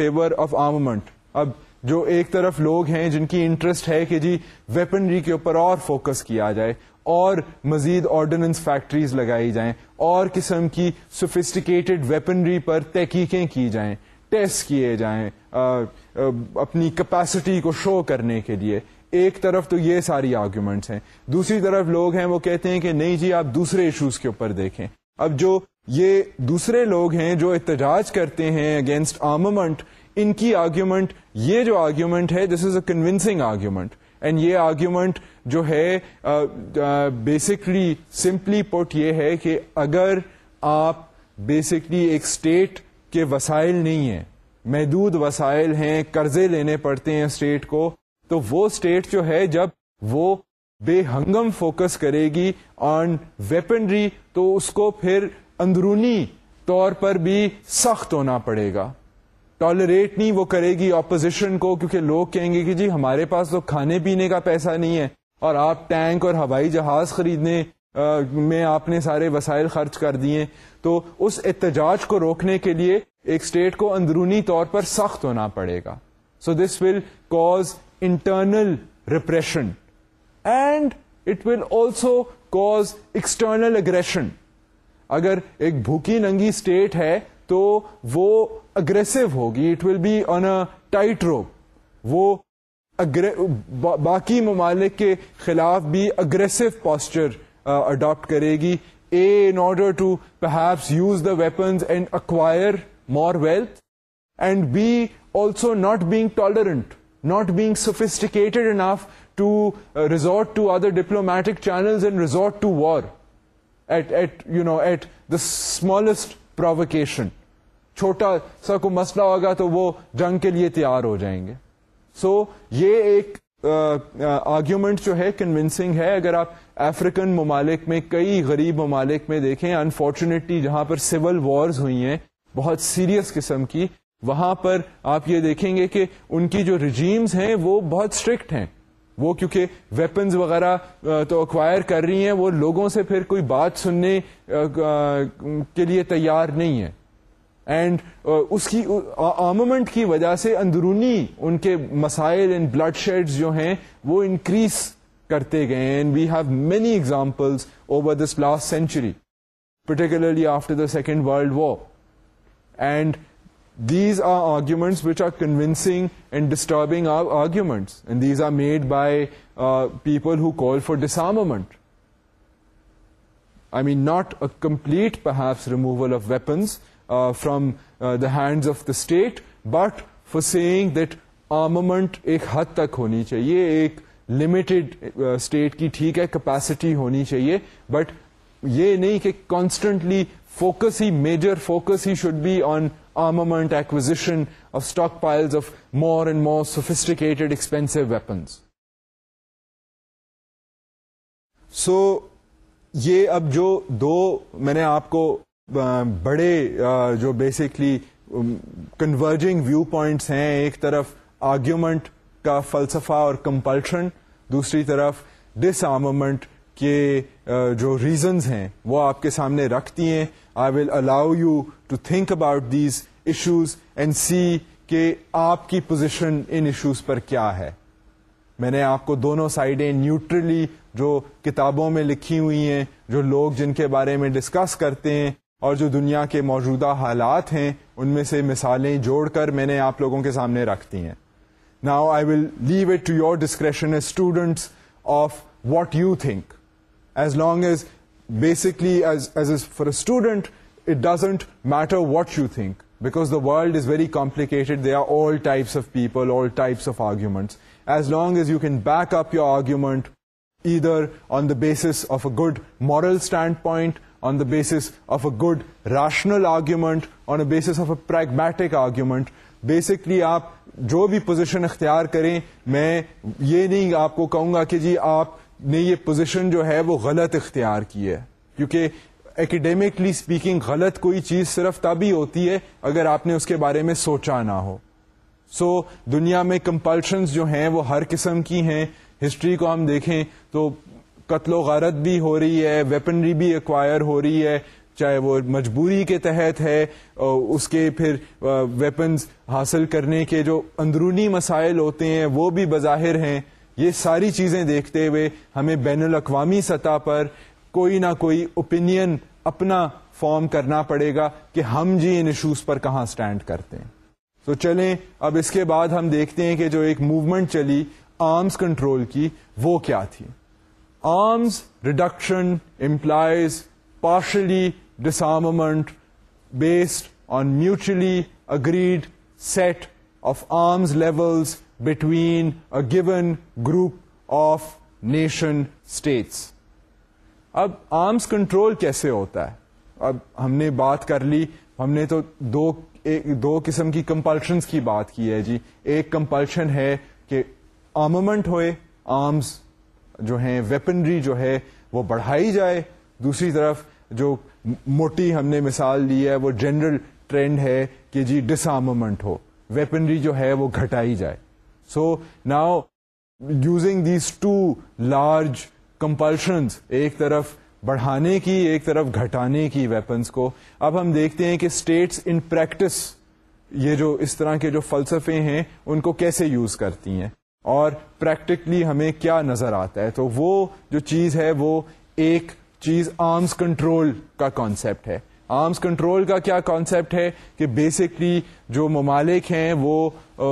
favor of armament. اب جو ایک طرف لوگ ہیں جن کی interest ہے کہ جی ویپنری کے اوپر اور فوکس کیا جائے اور مزید آرڈیننس فیکٹریز لگائی جائیں اور قسم کی سوفیسٹیکیٹڈ ویپنری پر تحقیقیں کی جائیں ٹیسٹ کیے جائیں اپنی کیپیسٹی کو شو کرنے کے لیے ایک طرف تو یہ ساری آرگیومنٹس ہیں دوسری طرف لوگ ہیں وہ کہتے ہیں کہ نہیں جی آپ دوسرے ایشوز کے اوپر دیکھیں اب جو یہ دوسرے لوگ ہیں جو احتجاج کرتے ہیں اگینسٹ آمومنٹ ان کی آرگیومنٹ یہ جو آرگیومنٹ ہے this is a convincing argument and یہ آرگیومنٹ جو ہے بیسکلی سمپلی پوٹ یہ ہے کہ اگر آپ بیسکلی ایک اسٹیٹ کے وسائل نہیں ہیں محدود وسائل ہیں قرضے لینے پڑتے ہیں اسٹیٹ کو تو وہ اسٹیٹ جو ہے جب وہ بے ہنگم فوکس کرے گی آن ویپنری تو اس کو پھر اندرونی طور پر بھی سخت ہونا پڑے گا ٹالریٹ نہیں وہ کرے گی اپوزیشن کو کیونکہ لوگ کہیں گے کہ جی ہمارے پاس تو کھانے پینے کا پیسہ نہیں ہے اور آپ ٹینک اور ہوائی جہاز خریدنے میں آپ نے سارے وسائل خرچ کر دیے تو اس احتجاج کو روکنے کے لیے ایک اسٹیٹ کو اندرونی طور پر سخت ہونا پڑے گا so this will cause internal repression and it will also cause external aggression اگر ایک بھوکی ننگی اسٹیٹ ہے تو وہ اگریسو ہوگی it will be on tight rope وہ باقی ممالک کے خلاف بھی اگریسو پوسچر اڈاپٹ کرے گی اے in order to perhaps use the weapons and acquire more wealth and be also not being tolerant war being at, enough to resort to other provocation. چھوٹا سا کو مسئلہ ہوگا تو وہ جنگ کے لیے تیار ہو جائیں گے سو یہ ایک uh, جو ہے کنوینسنگ ہے اگر آپ افریقن ممالک میں کئی غریب ممالک میں دیکھیں انفارچونیٹلی جہاں پر سول وارز ہوئی ہیں بہت سیریس قسم کی وہاں پر آپ یہ دیکھیں گے کہ ان کی جو رجیمز ہیں وہ بہت اسٹرکٹ ہیں وہ کیونکہ ویپنز وغیرہ تو اکوائر کر رہی ہیں وہ لوگوں سے پھر کوئی بات سننے کے لیے تیار نہیں ہے اینڈ اس کی آمومنٹ کی وجہ سے اندرونی ان کے مسائل اینڈ بلڈ شیڈز جو ہیں وہ انکریز کرتے گئے and we have many examples over this last century particularly after the second world war and these are arguments which are convincing and disturbing are arguments these are made by people who for disarmament I mean not a complete removal of weapons from the hands of the state but for seeing that amount ایک حد تک ہونی چاہیے ایک limited state کی ٹھیک ہے capacity ہونی چاہیے بٹ یہ نہیں کہ کانسٹنٹلی فوکس ہی major focus he should be on position of stockpiles of more and more sophisticated expensive weapons so یہ اب جو دو میں نے آپ کو بڑے جو بیسکلی کنورجنگ ویو پوائنٹس ہیں ایک طرف آرگیومنٹ کا فلسفہ اور کمپلشن دوسری طرف ڈس آرمنٹ کے جو ریزنز ہیں وہ آپ کے سامنے رکھتی ہیں I will allow you to think about these issues and see کہ آپ کی پوزیشن ان ایشوز پر کیا ہے میں نے آپ کو دونوں سائڈیں نیوٹرلی جو کتابوں میں لکھی ہوئی ہیں جو لوگ جن کے بارے میں ڈسکس کرتے ہیں اور جو دنیا کے موجودہ حالات ہیں ان میں سے مثالیں جوڑ کر میں نے آپ لوگوں کے سامنے رکھ دی ہیں now I will leave it to your discretion as students of what you think as long as basically as as a student it doesn't matter what you think a point on the basis of a good a argument argument, basically آپ جو بھی position اختیار کریں میں یہ نہیں آپ کو کہوں گا کہ جی آپ نے یہ پوزیشن جو ہے وہ غلط اختیار کی ہے کیونکہ اکیڈیمکلی اسپیکنگ غلط کوئی چیز صرف تبھی ہوتی ہے اگر آپ نے اس کے بارے میں سوچا نہ ہو سو so, دنیا میں کمپلشنز جو ہیں وہ ہر قسم کی ہیں ہسٹری کو ہم دیکھیں تو قتل و غارت بھی ہو رہی ہے ویپنری بھی ایکوائر ہو رہی ہے چاہے وہ مجبوری کے تحت ہے اس کے پھر ویپنز حاصل کرنے کے جو اندرونی مسائل ہوتے ہیں وہ بھی بظاہر ہیں یہ ساری چیزیں دیکھتے ہوئے ہمیں بین الاقوامی سطح پر کوئی نہ کوئی اوپینئن اپنا فارم کرنا پڑے گا کہ ہم جی ان ایشوز پر کہاں اسٹینڈ کرتے ہیں تو چلیں اب اس کے بعد ہم دیکھتے ہیں کہ جو ایک موومنٹ چلی آرمس کنٹرول کی وہ کیا تھی arms reduction employs partially disarmament based on mutually agreed set of arms levels between a given group of nation states اب آرمس کنٹرول کیسے ہوتا ہے اب ہم نے بات کر لی ہم نے تو دو ایک دو قسم کی کمپلشنس کی بات کی ہے جی ایک کمپلشن ہے کہ آمومنٹ ہوئے آرمس جو ہیں ویپنری جو ہے وہ بڑھائی جائے دوسری طرف جو موٹی ہم نے مثال لی ہے وہ جنرل ٹرینڈ ہے کہ جی ڈس آمومنٹ ہو ویپنری جو ہے وہ گھٹائی جائے so now using these two large compulsions ایک طرف بڑھانے کی ایک طرف گھٹانے کی ویپنز کو اب ہم دیکھتے ہیں کہ اسٹیٹس ان پریکٹس یہ جو اس طرح کے جو فلسفے ہیں ان کو کیسے یوز کرتی ہیں اور پریکٹیکلی ہمیں کیا نظر آتا ہے تو وہ جو چیز ہے وہ ایک چیز آرمس کنٹرول کا کانسیپٹ ہے آرمس کنٹرول کا کیا کانسیپٹ ہے کہ بیسکلی جو ممالک ہیں وہ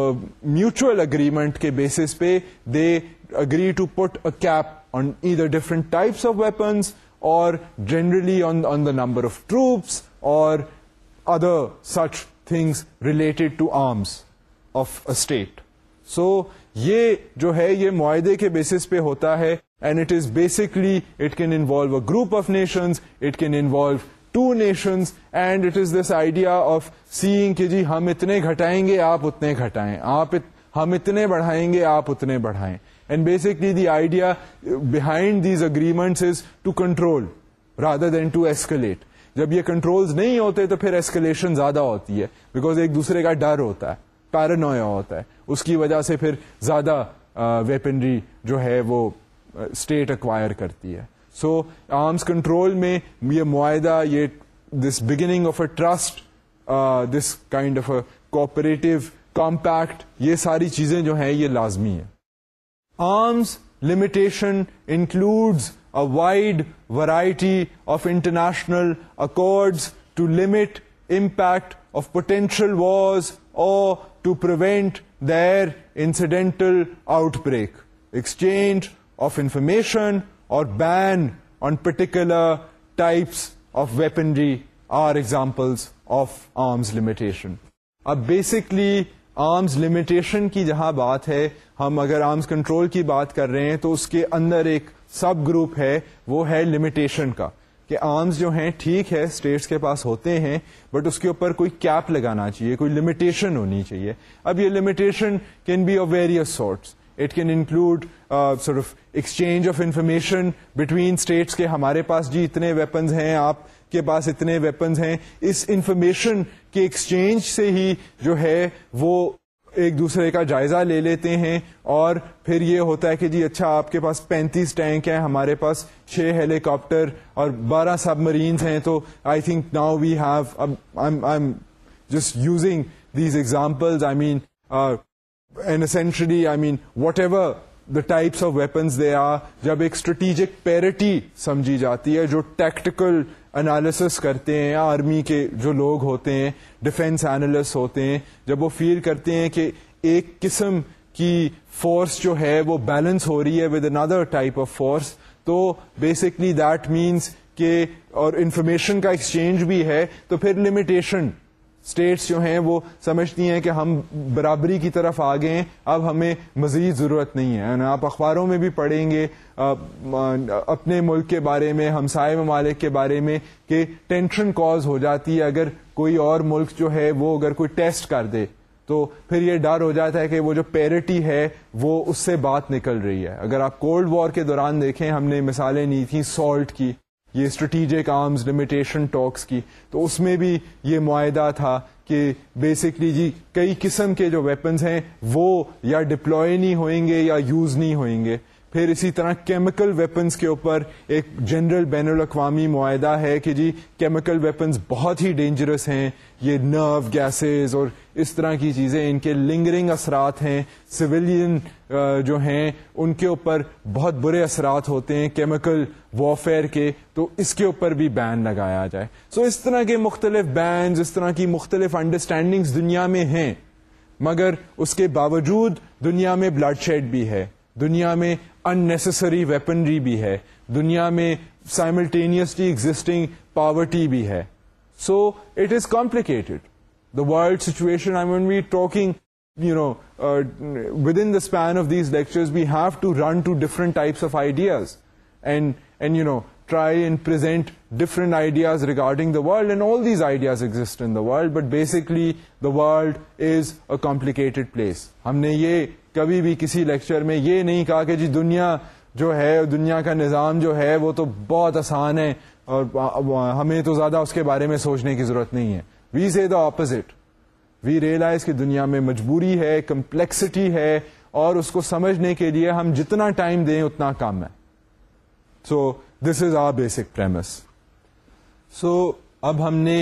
میوچل اگریمنٹ کے بیسس پہ they agree to put a cap different types of weapons اور جنرلی نمبر آف ٹروپس اور other such things relate state so یہ جو ہے یہ معاہدے کے بیسس پہ ہوتا ہے and it is basically it can involve a group of nations it can involve two nations and it is this idea of seeing کہ جی ہم اتنے گھٹائیں گے آپ اتنے گھٹائیں آپ ہم اتنے بڑھائیں گے آپ اتنے بڑھائیں and basically the idea behind these agreements is to control rather than to escalate جب یہ کنٹرولز نہیں ہوتے تو پھر ایسکلیشن زیادہ ہوتی ہے بیکاز ایک دوسرے کا ڈر ہوتا ہے پیرانویا ہوتا ہے اس کی وجہ سے پھر زیادہ ویپنری جو ہے وہ اسٹیٹ اکوائر کرتی ہے سو آرمس کنٹرول میں یہ معاہدہ یہ this beginning of a trust this kind of a cooperative compact یہ ساری چیزیں جو ہیں یہ لازمی ہیں Arms limitation includes a wide variety of international accords to limit impact of potential wars or to prevent their incidental outbreak, exchange of information or ban on particular types of weaponry are examples of arms limitation. Basically, arms limitation کی جہاں بات ہے ہم اگر arms control کی بات کر رہے ہیں تو اس کے اندر ایک سب گروپ ہے وہ ہے لمیٹیشن کا کہ آرمز جو ہیں ٹھیک ہے اسٹیٹس کے پاس ہوتے ہیں بٹ اس کے اوپر کوئی کیپ لگانا چاہیے کوئی لمیٹیشن ہونی چاہیے اب یہ limitation can be of various sorts it can include exchange of information between states کے ہمارے پاس جی اتنے ویپنز ہیں آپ کے پاس اتنے ویپنز ہیں اس انفارمیشن کے ایکسچینج سے ہی جو ہے وہ ایک دوسرے کا جائزہ لے لیتے ہیں اور پھر یہ ہوتا ہے کہ جی اچھا آپ کے پاس پینتیس ٹینک ہیں ہمارے پاس چھ ہیلی کاپٹر اور بارہ سب مرینس ہیں تو I think now we have am just using these example I mean essentially I mean whatever the types of weapons they are جب ایک اسٹریٹجک پیرٹی سمجھی جاتی ہے جو ٹیکٹیکل انالیسس کرتے ہیں آرمی کے جو لوگ ہوتے ہیں ڈیفینس انالسٹ ہوتے ہیں جب وہ فیل کرتے ہیں کہ ایک قسم کی فورس جو ہے وہ بیلنس ہو رہی ہے with another type of force تو بیسکلی دیٹ مینس کہ اور انفارمیشن کا ایکسچینج بھی ہے تو پھر لمیٹیشن اسٹیٹس جو ہیں وہ سمجھتی ہیں کہ ہم برابری کی طرف آ گئے اب ہمیں مزید ضرورت نہیں ہے یعنی آپ اخباروں میں بھی پڑھیں گے اپنے ملک کے بارے میں ہمسائے ممالک کے بارے میں کہ ٹینشن کاز ہو جاتی ہے اگر کوئی اور ملک جو ہے وہ اگر کوئی ٹیسٹ کر دے تو پھر یہ ڈر ہو جاتا ہے کہ وہ جو پیرٹی ہے وہ اس سے بات نکل رہی ہے اگر آپ کولڈ وار کے دوران دیکھیں ہم نے مثالیں نہیں تھیں سالٹ کی یہ اسٹریٹیجک آرمز لمیٹیشن ٹاکس کی تو اس میں بھی یہ معاہدہ تھا کہ بیسکلی جی کئی قسم کے جو ویپنز ہیں وہ یا ڈپلوئے نہیں ہوئیں گے یا یوز نہیں ہوئیں گے پھر اسی طرح کیمیکل ویپنز کے اوپر ایک جنرل بین الاقوامی معاہدہ ہے کہ جی کیمیکل ویپنز بہت ہی ڈینجرس ہیں یہ نرو گیسز اور اس طرح کی چیزیں ان کے لنگرنگ اثرات ہیں سویلین جو ہیں ان کے اوپر بہت برے اثرات ہوتے ہیں کیمیکل وارفیئر کے تو اس کے اوپر بھی بین لگایا جائے سو so اس طرح کے مختلف بینز اس طرح کی مختلف انڈرسٹینڈنگز دنیا میں ہیں مگر اس کے باوجود دنیا میں بلڈ شیڈ بھی ہے دنیا میں انسسری ویپنری بھی ہے دنیا میں سائملٹینیسلی ایگزٹنگ پاورٹی بھی ہے so it is complicated the situation I we have to run two different types of ideas and and you know try and present different ideas regarding the world and all these ideas exist in the world but basically the world is a complicated place ہم نے یہ کبھی بھی کسی lecture میں یہ نہیں کہا کہ جی دنیا جو ہے دنیا کا نظام جو ہے وہ تو بہت آسان ہے اور ہمیں تو زیادہ اس کے بارے میں سوچنے کی ضرورت نہیں ہے we see the opposite we realize کی دنیا میں مجبوری ہے کمپلیکسٹی ہے اور اس کو سمجھنے کے لیے ہم جتنا ٹائم دیں اتنا کم ہے so this is a basic premise so اب ہم نے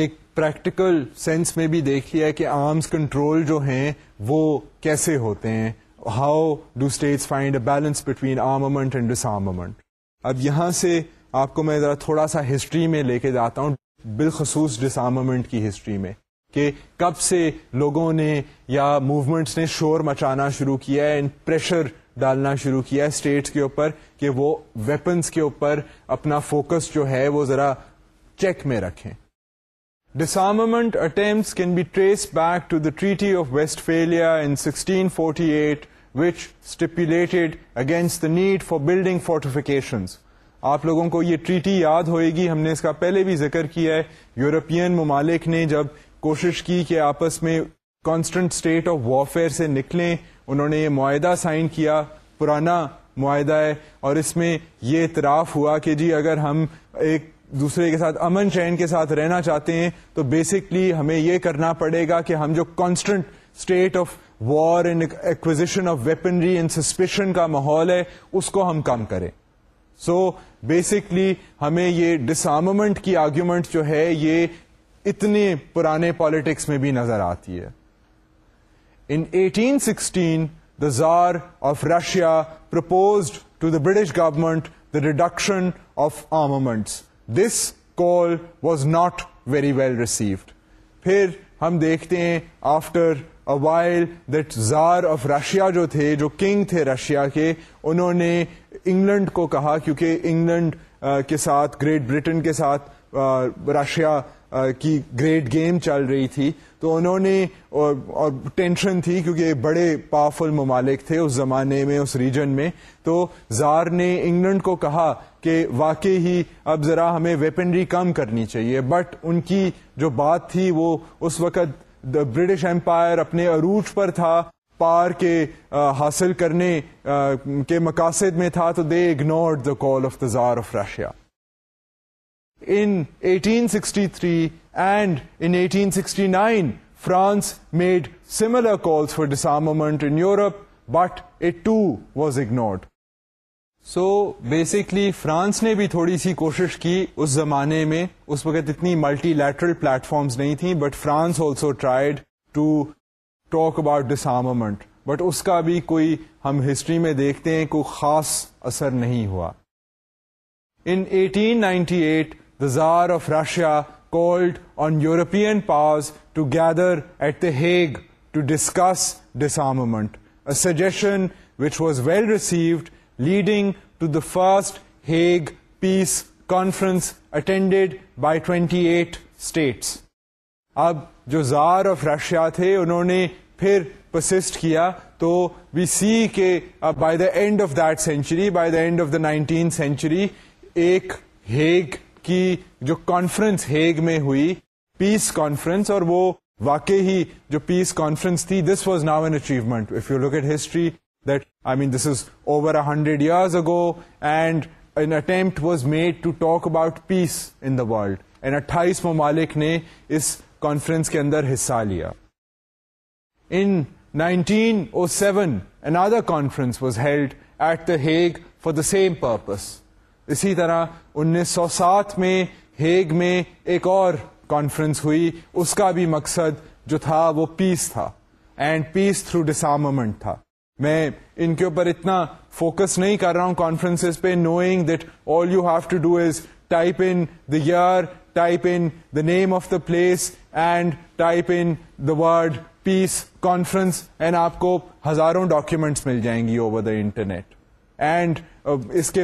ایک پریکٹیکل سینس میں بھی ہے کہ آرمس کنٹرول جو ہیں وہ کیسے ہوتے ہیں how do states find a balance between armament and disarmament اب یہاں سے آپ کو میں ذرا تھوڑا سا ہسٹری میں لے کے جاتا ہوں بالخصوص ڈسامنٹ کی ہسٹری میں کہ کب سے لوگوں نے یا موومنٹس نے شور مچانا شروع کیا ہے پریشر ڈالنا شروع کیا ہے اسٹیٹس کے اوپر کہ وہ ویپنس کے اوپر اپنا فوکس جو ہے وہ ذرا چیک میں رکھیں treaty of stipulated against the need for building fortifications. آپ لوگوں کو یہ ٹریٹی یاد ہوئے گی ہم نے اس کا پہلے بھی ذکر کیا ہے یورپین ممالک نے جب کوشش کی کہ آپس میں کانسٹنٹ اسٹیٹ آف وارفیئر سے نکلیں انہوں نے یہ معاہدہ سائن کیا پرانا معاہدہ ہے اور اس میں یہ اعتراف ہوا کہ جی اگر ہم ایک دوسرے کے ساتھ امن چین کے ساتھ رہنا چاہتے ہیں تو بیسکلی ہمیں یہ کرنا پڑے گا کہ ہم جو constant state of war and acquisition of weaponry and suspicion کا ماحول ہے اس کو ہم کم کریں سو بیسکلی ہمیں یہ ڈسامومنٹ کی آرگیومنٹ جو ہے یہ اتنے پرانے پالیٹکس میں بھی نظر آتی ہے ان eighteen sixteen the tsar of Russia proposed to the British government the reduction of armaments this call was not very well received پھر ہم دیکھتے ہیں after while that tsar of Russia جو تھے جو کنگ تھے رشیا کے انہوں نے انگلینڈ کو کہا کیونکہ انگلینڈ کے ساتھ گریٹ بریٹن کے ساتھ رشیا کی گریٹ گیم چل رہی تھی تو انہوں نے اور, اور ٹینشن تھی کیونکہ بڑے پاورفل ممالک تھے اس زمانے میں اس ریجن میں تو زار نے انگلینڈ کو کہا کہ واقعی ہی اب ذرا ہمیں ویپنری کم کرنی چاہیے بٹ ان کی جو بات تھی وہ اس وقت برٹش امپائر اپنے عروج پر تھا پار کے حاصل کرنے کے مقاصد میں تھا تو دے ignored the call of the tsar of Russia in 1863 sixty three and in 1869 France made France made for calls for Europe, in Europe but it was ignored so basically France نے بھی تھوڑی سی کوشش کی اس زمانے میں اس وقت اتنی ملٹی لیٹرل پلیٹ فارمس نہیں تھیں but France also tried to talk about disarmament but اس کا بھی کوئی ہم ہسٹری میں دیکھتے ہیں کوئی خاص اثر نہیں ہوا انٹین ninety eight the tsar of Russia called on European powers together at the Hague to discuss this armament a suggestion which was well received leading to the first Hague peace conference attended by twenty eight states اب جو tsar of Russia تھے انہوں نے پھر پرسٹ کیا تو سی کے by the end of century by داڈ of the nineteen century ایک ہیگ کی جو کانفرنس ہیگ میں ہوئی پیس کانفرنس اور وہ واقع ہی جو پیس کانفرنس تھی this was now an achievement if you look at history that I mean this is over hundred years ago and an attempt was made to talk about peace in the world and اٹھائیس ممالک نے اس conference کے اندر حصہ لیا ان 1907 another conference was held at The Hague for the same purpose. اسی طرح انیس سو سات میں ہیگ میں ایک اور کانفرنس ہوئی اس کا بھی مقصد جو تھا وہ پیس تھا اینڈ پیس تھرو ڈسارمنٹ تھا میں ان کے اوپر اتنا فوکس نہیں کر رہا ہوں کانفرنس پہ knowing that all you have to do is type in the year type in the name of the place and type in the word peace conference and آپ کو ہزاروں ڈاکومینٹس مل جائیں گی اوور دا انٹرنیٹ اینڈ اس کے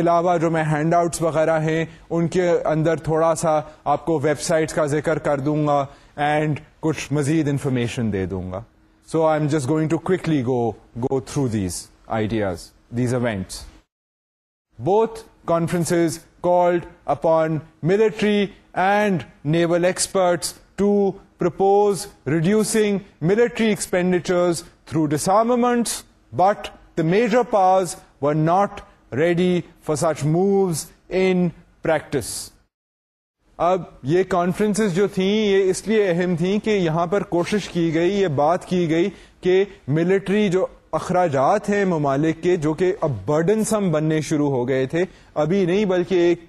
علاوہ جو میں ہینڈ آؤٹس وغیرہ ہیں ان کے اندر تھوڑا سا آپ کو ویب سائٹس کا ذکر کر دوں گا اینڈ کچھ مزید انفارمیشن دے دوں گا so I am just going to quickly go go through these ideas these events both conference called upon military and naval experts to propose reducing military expenditures through disarmaments but the major powers not ready for such moves in practice اب یہ conferences جو تھیں یہ اس لیے اہم تھیں کہ یہاں پر کوشش کی گئی یہ بات کی گئی کہ ملٹری جو اخراجات ہیں ممالک کے جو کہ اب برڈن سم بننے شروع ہو گئے تھے ابھی نہیں بلکہ ایک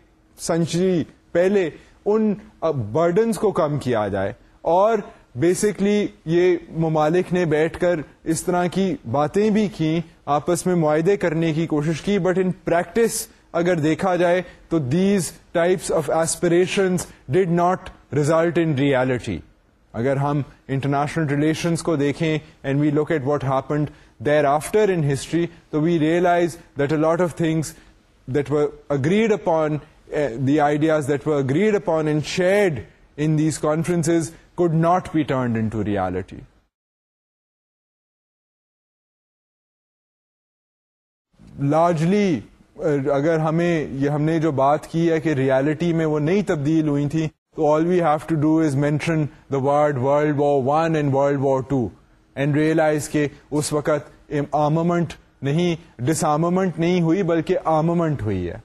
سنچری پہلے ان برڈنس کو کم کیا جائے اور بیسکلی یہ ممالک نے بیٹھ کر اس طرح کی باتیں بھی کیں آپس میں معاہدے کرنے کی کوشش کی بٹ ان پریکٹس اگر دیکھا جائے تو these types of aspirations did not result in reality اگر ہم انٹرنیشنل ریلیشنس کو دیکھیں and we look at what happened there after in history تو we realize that a lot of things that were agreed upon the ideas that were agreed upon and shared in these conferences not be turn into reality largely اگر ہمیں یہ ہم نے جو بات کی ہے کہ ریالٹی میں وہ نہیں تبدیل ہوئی تھی تو all we have to do is mention the word world war one and world war two and realize کہ اس وقت آمامنٹ نہیں ڈس آمنٹ نہیں ہوئی بلکہ آمامنٹ ہوئی ہے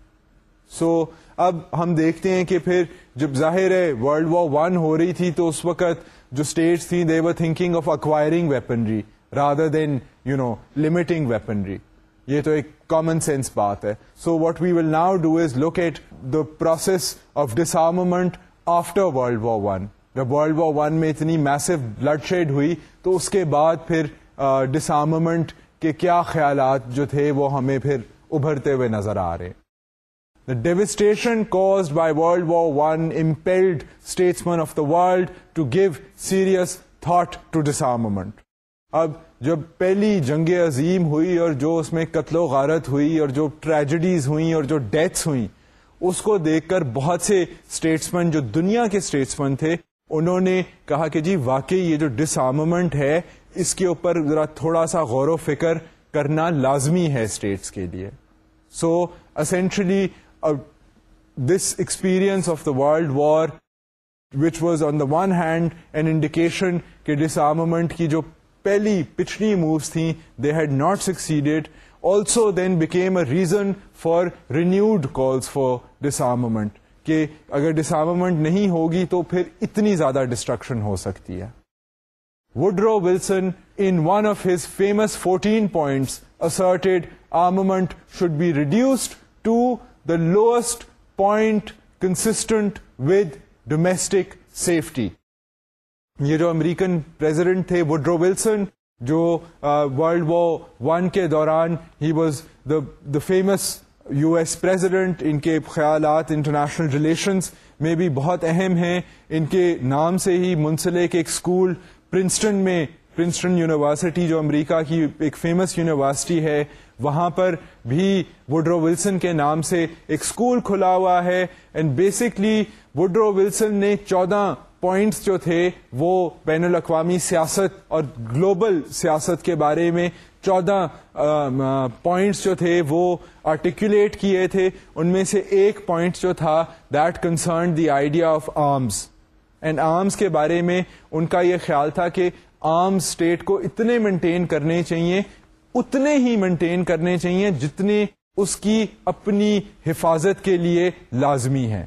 سو so, اب ہم دیکھتے ہیں کہ پھر جب ظاہر ہے ورلڈ وار ون ہو رہی تھی تو اس وقت جو اسٹیٹس تھیں thinking of acquiring weaponry weaponry rather than you know یہ تو ایک کامن سینس بات ہے so what we will now do is at the process of disarmament after World War One جب ورلڈ وار ون میں اتنی massive blood shade ہوئی تو اس کے بعد پھر uh, کے کیا خیالات جو تھے وہ ہمیں پھر ابھرتے ہوئے نظر آ رہے ہیں devastation caused by World One the of the give to give serious disarmament. اب جب پہلی جنگ عظیم ہوئی اور جو اس میں قتل و غارت ہوئی اور جو ٹریجڈیز ہوئی اور جو ڈیتھس ہوئی اس کو دیکھ کر بہت سے اسٹیٹسمین جو دنیا کے اسٹیٹسمین تھے انہوں نے کہا کہ جی واقعی یہ جو ڈسامومومنٹ ہے اس کے اوپر ذرا تھوڑا سا غور و فکر کرنا لازمی ہے اسٹیٹس کے لیے so essentially this experience of the World War which was on the one hand and indication کہ ڈسارمومنٹ کی جو پہلی پچھلی مووس تھیں they had not succeeded also then became a reason for renewed call for disarmament کہ اگر disarmament نہیں ہوگی تو پھر اتنی زیادہ ڈسٹرکشن ہو سکتی ہے Woodrow Wilson in one of his famous fourteen point asserted armament should be reduced to lowest point consistent with domestic safety یہ جو امریکن پریزیڈنٹ تھے وڈرو ولسن جو ورلڈ وار ون کے دوران ہی was the the famous U S president ان کے خیالات international relations میں بھی بہت اہم ہیں ان کے نام سے ہی منسلک ایک اسکول پرنسٹن میں پرنسٹن یونیورسٹی جو امریکہ کی ایک فیمس یونیورسٹی ہے وہاں پر بھی وڈرو ولسن کے نام سے ایک اسکول کھلا ہوا ہے اینڈ بیسکلی وڈرو ولسن نے چودہ پوائنٹس جو تھے وہ بین الاقوامی سیاست اور گلوبل سیاست کے بارے میں چودہ پوائنٹس جو تھے وہ آرٹیکولیٹ کیے تھے ان میں سے ایک پوائنٹ جو تھا that concern the idea of arms and arms کے بارے میں ان کا یہ خیال تھا کہ آرم اسٹیٹ کو اتنے مینٹین کرنے چاہیے اتنے ہی مینٹین کرنے چاہیے جتنے اس کی اپنی حفاظت کے لیے لازمی ہے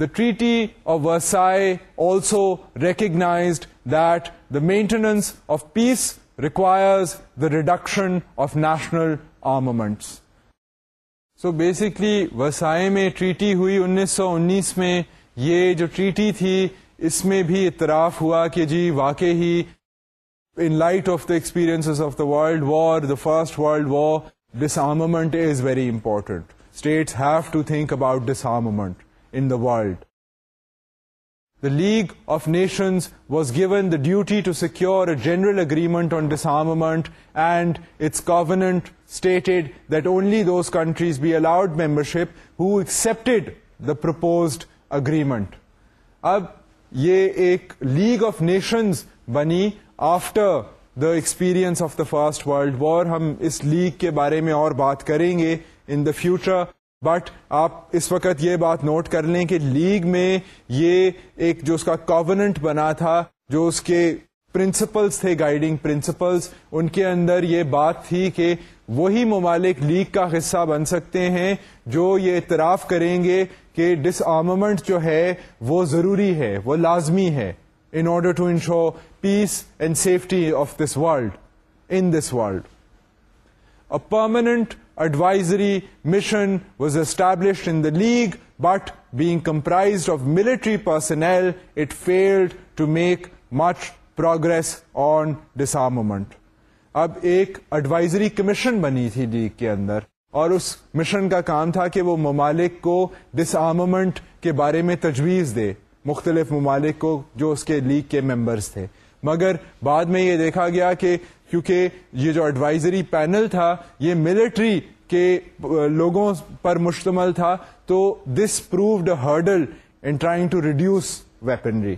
the treaty of Versailles also recognized that the maintenance of peace requires the reduction of national armaments so basically Versailles میں ٹریٹی ہوئی انیس سو انیس میں یہ جو ٹریٹی تھی اس میں بھی اطراف ہوا کہ جی واقع ہی experience of the World War the First World War disarmament is very important state have to think about disarmament in that the League of Nation was given the duty to secure general agreement on disarmament and its covenant stated that only those countries be allowed membership who accept the proposed agreement اب یہ ایک league of nations بنی after the experience of the First World War ہم اس league کے بارے میں اور بات کریں گے ان دا فیوچر بٹ آپ اس وقت یہ بات نوٹ کر لیں کہ لیگ میں یہ ایک جو اس کا کووننٹ بنا تھا جو اس کے پرنسپلس تھے گائیڈنگ پرنسپلس ان کے اندر یہ بات تھی کہ وہی ممالک لیگ کا حصہ بن سکتے ہیں جو یہ اعتراف کریں گے کہ ڈس آرمنٹ جو ہے وہ ضروری ہے وہ لازمی ہے in order to ensure peace and safety of this world in this world a permanent advisory commission was established in the League but being comprised of military personnel it failed to make much progress on disarmament اب ایک advisory commission بنی تھی league کے اندر اور اس mission کا کام تھا کہ وہ ممالک کو ڈس ڈسارمومنٹ کے بارے میں تجویز دے مختلف ممالک کو جو اس کے لیگ کے ممبرس تھے مگر بعد میں یہ دیکھا گیا کہ کیونکہ یہ جو ایڈوائزری پینل تھا یہ ملٹری کے لوگوں پر مشتمل تھا تو this proved hurdle in trying to reduce weaponry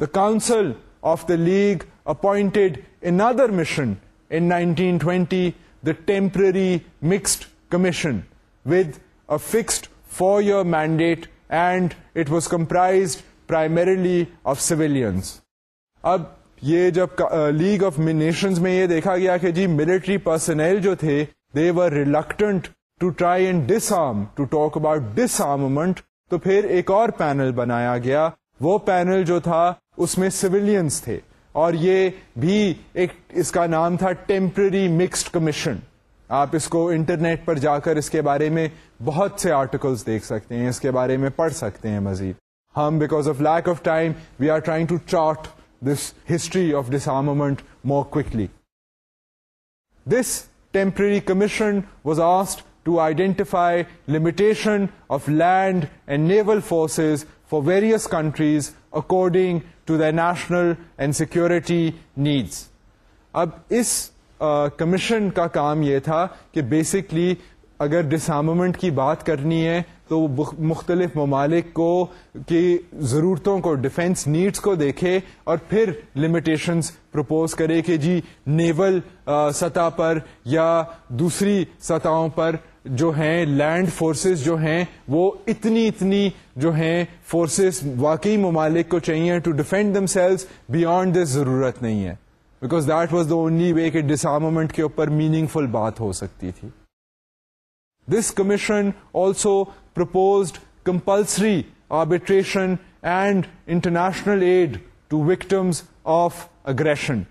the council of the League appointed in another commission in nineteen twenty the temporary mixed commission with a fixed four year mandate and it was comprised primarily of civilians اب یہ جب league of nations میں یہ دیکھا گیا کہ جی military personnel جو تھے they reluctant to try and disarm to talk about disarmament تو پھر ایک اور پینل بنایا گیا وہ پینل جو تھا اس میں سویلینس تھے اور یہ بھی ایک اس کا نام تھا ٹیمپرری مکسڈ کمیشن آپ اس کو انٹرنیٹ پر جا کر اس کے بارے میں بہت سے آرٹیکلس دیکھ سکتے ہیں اس کے بارے میں پڑھ سکتے ہیں مزید ہم because of lack of time we are trying to chart this history of disarmament more commission was asked to identify limitation of land and naval forces for various countries according to the national and security needs اب اس commission uh, کا کام یہ تھا کہ basically اگر ڈسامومنٹ کی بات کرنی ہے تو مختلف ممالک کو کی ضرورتوں کو ڈیفینس نیڈس کو دیکھے اور پھر لمیٹیشنس پرپوز کرے کہ جی نیول سطح پر یا دوسری سطحوں پر جو ہیں لینڈ فورسز جو ہیں وہ اتنی اتنی جو ہیں فورسز واقعی ممالک کو چاہیے to defend themselves beyond this ضرورت نہیں ہے because that was the only way کہ ڈسامومنٹ کے اوپر میننگ فل بات ہو سکتی تھی commission also proposed compulsory arbitration and international aid to victims of aggression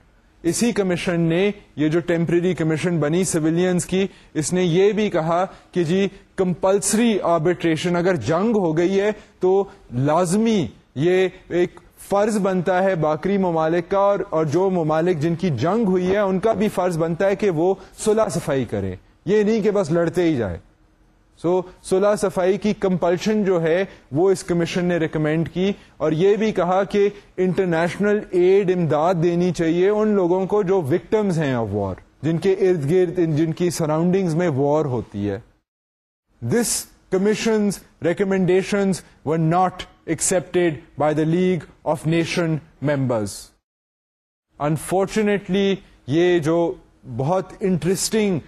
اسی کمیشن نے یہ جو ٹیمپریری کمیشن بنی سویلینس کی اس نے یہ بھی کہا کہ جی کمپلسری آربیٹریشن اگر جنگ ہو گئی ہے تو لازمی یہ ایک فرض بنتا ہے باقری ممالک کا اور اور جو ممالک جن کی جنگ ہوئی ہے ان کا بھی فرض بنتا ہے کہ وہ صلح صفائی کرے یہ نہیں کہ بس لڑتے ہی جائیں سو سولہ صفائی کی کمپلشن جو ہے وہ اس کمیشن نے ریکمینڈ کی اور یہ بھی کہا کہ انٹرنیشنل ایڈ امداد دینی چاہیے ان لوگوں کو جو وکٹمز ہیں آف وار جن کے ارد گرد جن کی سراؤنڈنگز میں وار ہوتی ہے this commissions recommendations were not accepted by the League of Nation members unfortunately یہ جو بہت انٹرسٹنگ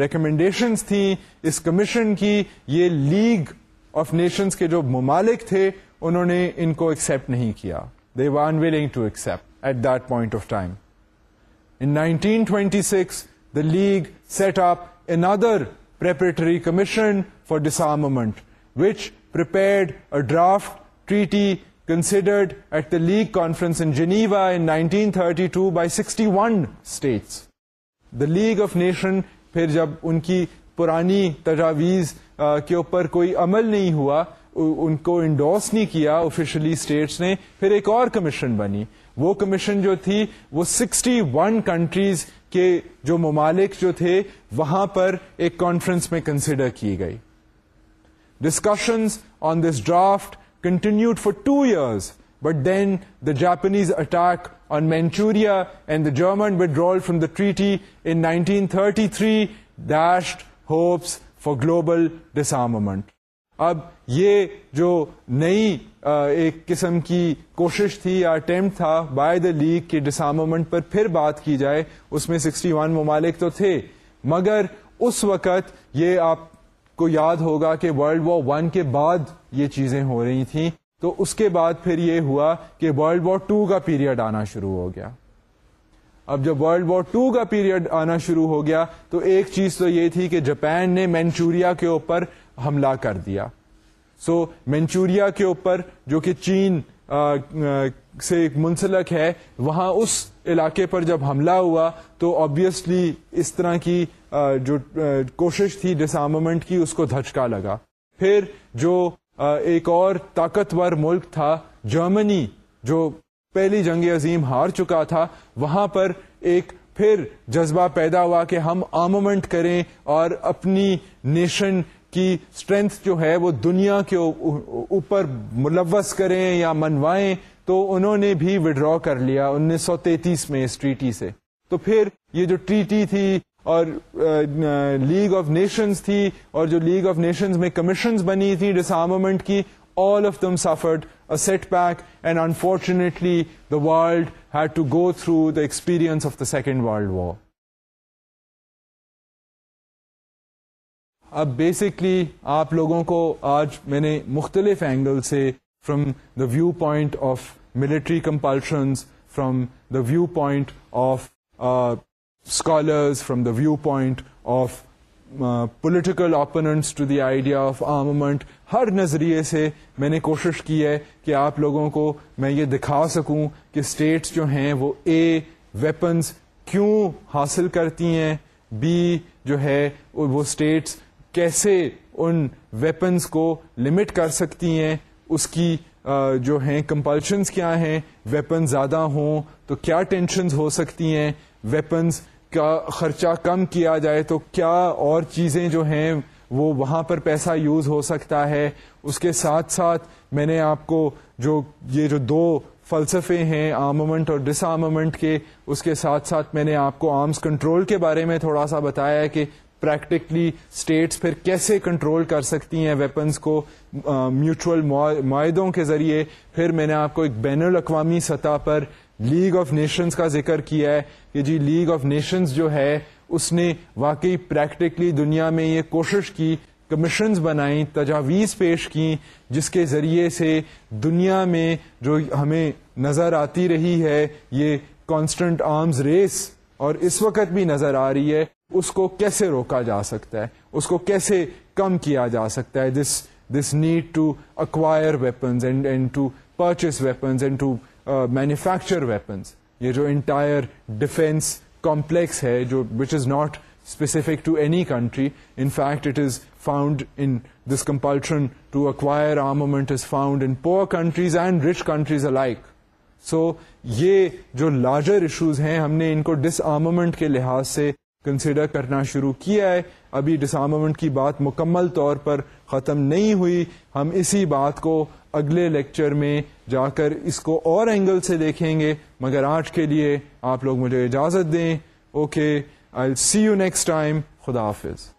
ریکمینڈیشنس تھیں اس کمیشن کی یہ لیگ آف نیشنز کے جو ممالک تھے انہوں نے ان کو ایکسپٹ نہیں کیا they want to accept at that point of time twenty six the League set up another preparatory commission for disarmament which prepared a draft treaty considered at the League conference in Geneva in nineteen thirty two by sixty states the League of Nation پھر جب ان کی پرانی تجاویز کے اوپر کوئی عمل نہیں ہوا ان کو انڈورس نہیں کیا آفیشلی اسٹیٹس نے پھر ایک اور کمیشن بنی وہ کمیشن جو تھی وہ سکسٹی ون کنٹریز کے جو ممالک جو تھے وہاں پر ایک کانفرنس میں کنسیڈر کی گئی discussions on this draft continued for two years but then the Japanese attack on Manchuria and the German withdrawal from the the treaty in nineteen thirty three dashed hopes for global اب یہ جو نئی ایک قسم کی کوشش تھی یا اٹمپٹ تھا بائی دا لیگ کے ڈسامومنٹ پر پھر بات کی جائے اس میں سکسٹی ون ممالک تو تھے مگر اس وقت یہ آپ کو یاد ہوگا کہ ورلڈ وار ون کے بعد یہ چیزیں ہو رہی تھیں تو اس کے بعد پھر یہ ہوا کہ ورلڈ وار ٹو کا پیریڈ آنا شروع ہو گیا اب جب ورلڈ وار ٹو کا پیریڈ آنا شروع ہو گیا تو ایک چیز تو یہ تھی کہ جاپان نے مینچوریا کے اوپر حملہ کر دیا سو مینچوریا کے اوپر جو کہ چین سے منسلک ہے وہاں اس علاقے پر جب حملہ ہوا تو آبیسلی اس طرح کی جو کوشش تھی ڈسارمنٹ کی اس کو دھچکا لگا پھر جو ایک اور طاقتور ملک تھا جرمنی جو پہلی جنگ عظیم ہار چکا تھا وہاں پر ایک پھر جذبہ پیدا ہوا کہ ہم آمومنٹ کریں اور اپنی نیشن کی اسٹرینتھ جو ہے وہ دنیا کے اوپر ملوث کریں یا منوائیں تو انہوں نے بھی وڈرا کر لیا انیس سو تینتیس میں اس ٹریٹی سے تو پھر یہ جو ٹریٹی تھی اور لیگ آف نیشنز تھی اور جو لیگ آف نیشنز میں کمیشنز بنی تھی ڈسارمنٹ کی all of them suffered setback and unfortunately the world had to go through the experience of the second world war اب بیسکلی آپ لوگوں کو آج میں نے مختلف اینگل سے from the view point of military compulsions from the view point of from the view point of political opponents to the idea of armament ہر نظریے سے میں نے کوشش کی ہے کہ آپ لوگوں کو میں یہ دکھا سکوں کہ اسٹیٹس جو ہیں وہ اے ویپنس کیوں حاصل کرتی ہیں بی جو ہے وہ اسٹیٹس کیسے ان ویپنس کو لمٹ کر سکتی ہیں اس کی جو ہیں کمپلشنس کیا ہیں ویپن زیادہ ہوں تو کیا ٹینشنز ہو سکتی ہیں ویپنس کا خرچہ کم کیا جائے تو کیا اور چیزیں جو ہیں وہ وہاں پر پیسہ یوز ہو سکتا ہے اس کے ساتھ ساتھ میں نے آپ کو جو یہ جو دو فلسفے ہیں آمومنٹ اور ڈس آمومنٹ کے اس کے ساتھ ساتھ میں نے آپ کو آرمس کنٹرول کے بارے میں تھوڑا سا بتایا ہے کہ پریکٹیکلی اسٹیٹس پھر کیسے کنٹرول کر سکتی ہیں ویپنس کو میوچل معاہدوں کے ذریعے پھر میں نے آپ کو ایک بین الاقوامی سطح پر لیگ آف نیشنز کا ذکر کیا ہے کہ جی لیگ آف نیشنز جو ہے اس نے واقعی پریکٹیکلی دنیا میں یہ کوشش کی کمیشنز بنائیں تجاویز پیش کی جس کے ذریعے سے دنیا میں جو ہمیں نظر آتی رہی ہے یہ کانسٹنٹ آرمز ریس اور اس وقت بھی نظر آ رہی ہے اس کو کیسے روکا جا سکتا ہے اس کو کیسے کم کیا جا سکتا ہے this this need to acquire weapons and and to purchase weapons and to manufacture weapons یہ جو انٹائر ڈیفینس کمپلیکس ہے جو which is not specific to any country in fact it is found in this compulsion to acquire armament is found in poor countries and rich countries alike so یہ جو larger issues ہیں ہم نے ان کو ڈس آمومنٹ کے لحاظ سے کنسیڈر کرنا شروع کیا ہے ابھی ڈس آمومنٹ کی بات مکمل طور پر ختم نہیں ہوئی ہم اسی بات کو اگلے لیکچر میں جا کر اس کو اور اینگل سے دیکھیں گے مگر آج کے لیے آپ لوگ مجھے اجازت دیں okay I see you next time خدا حافظ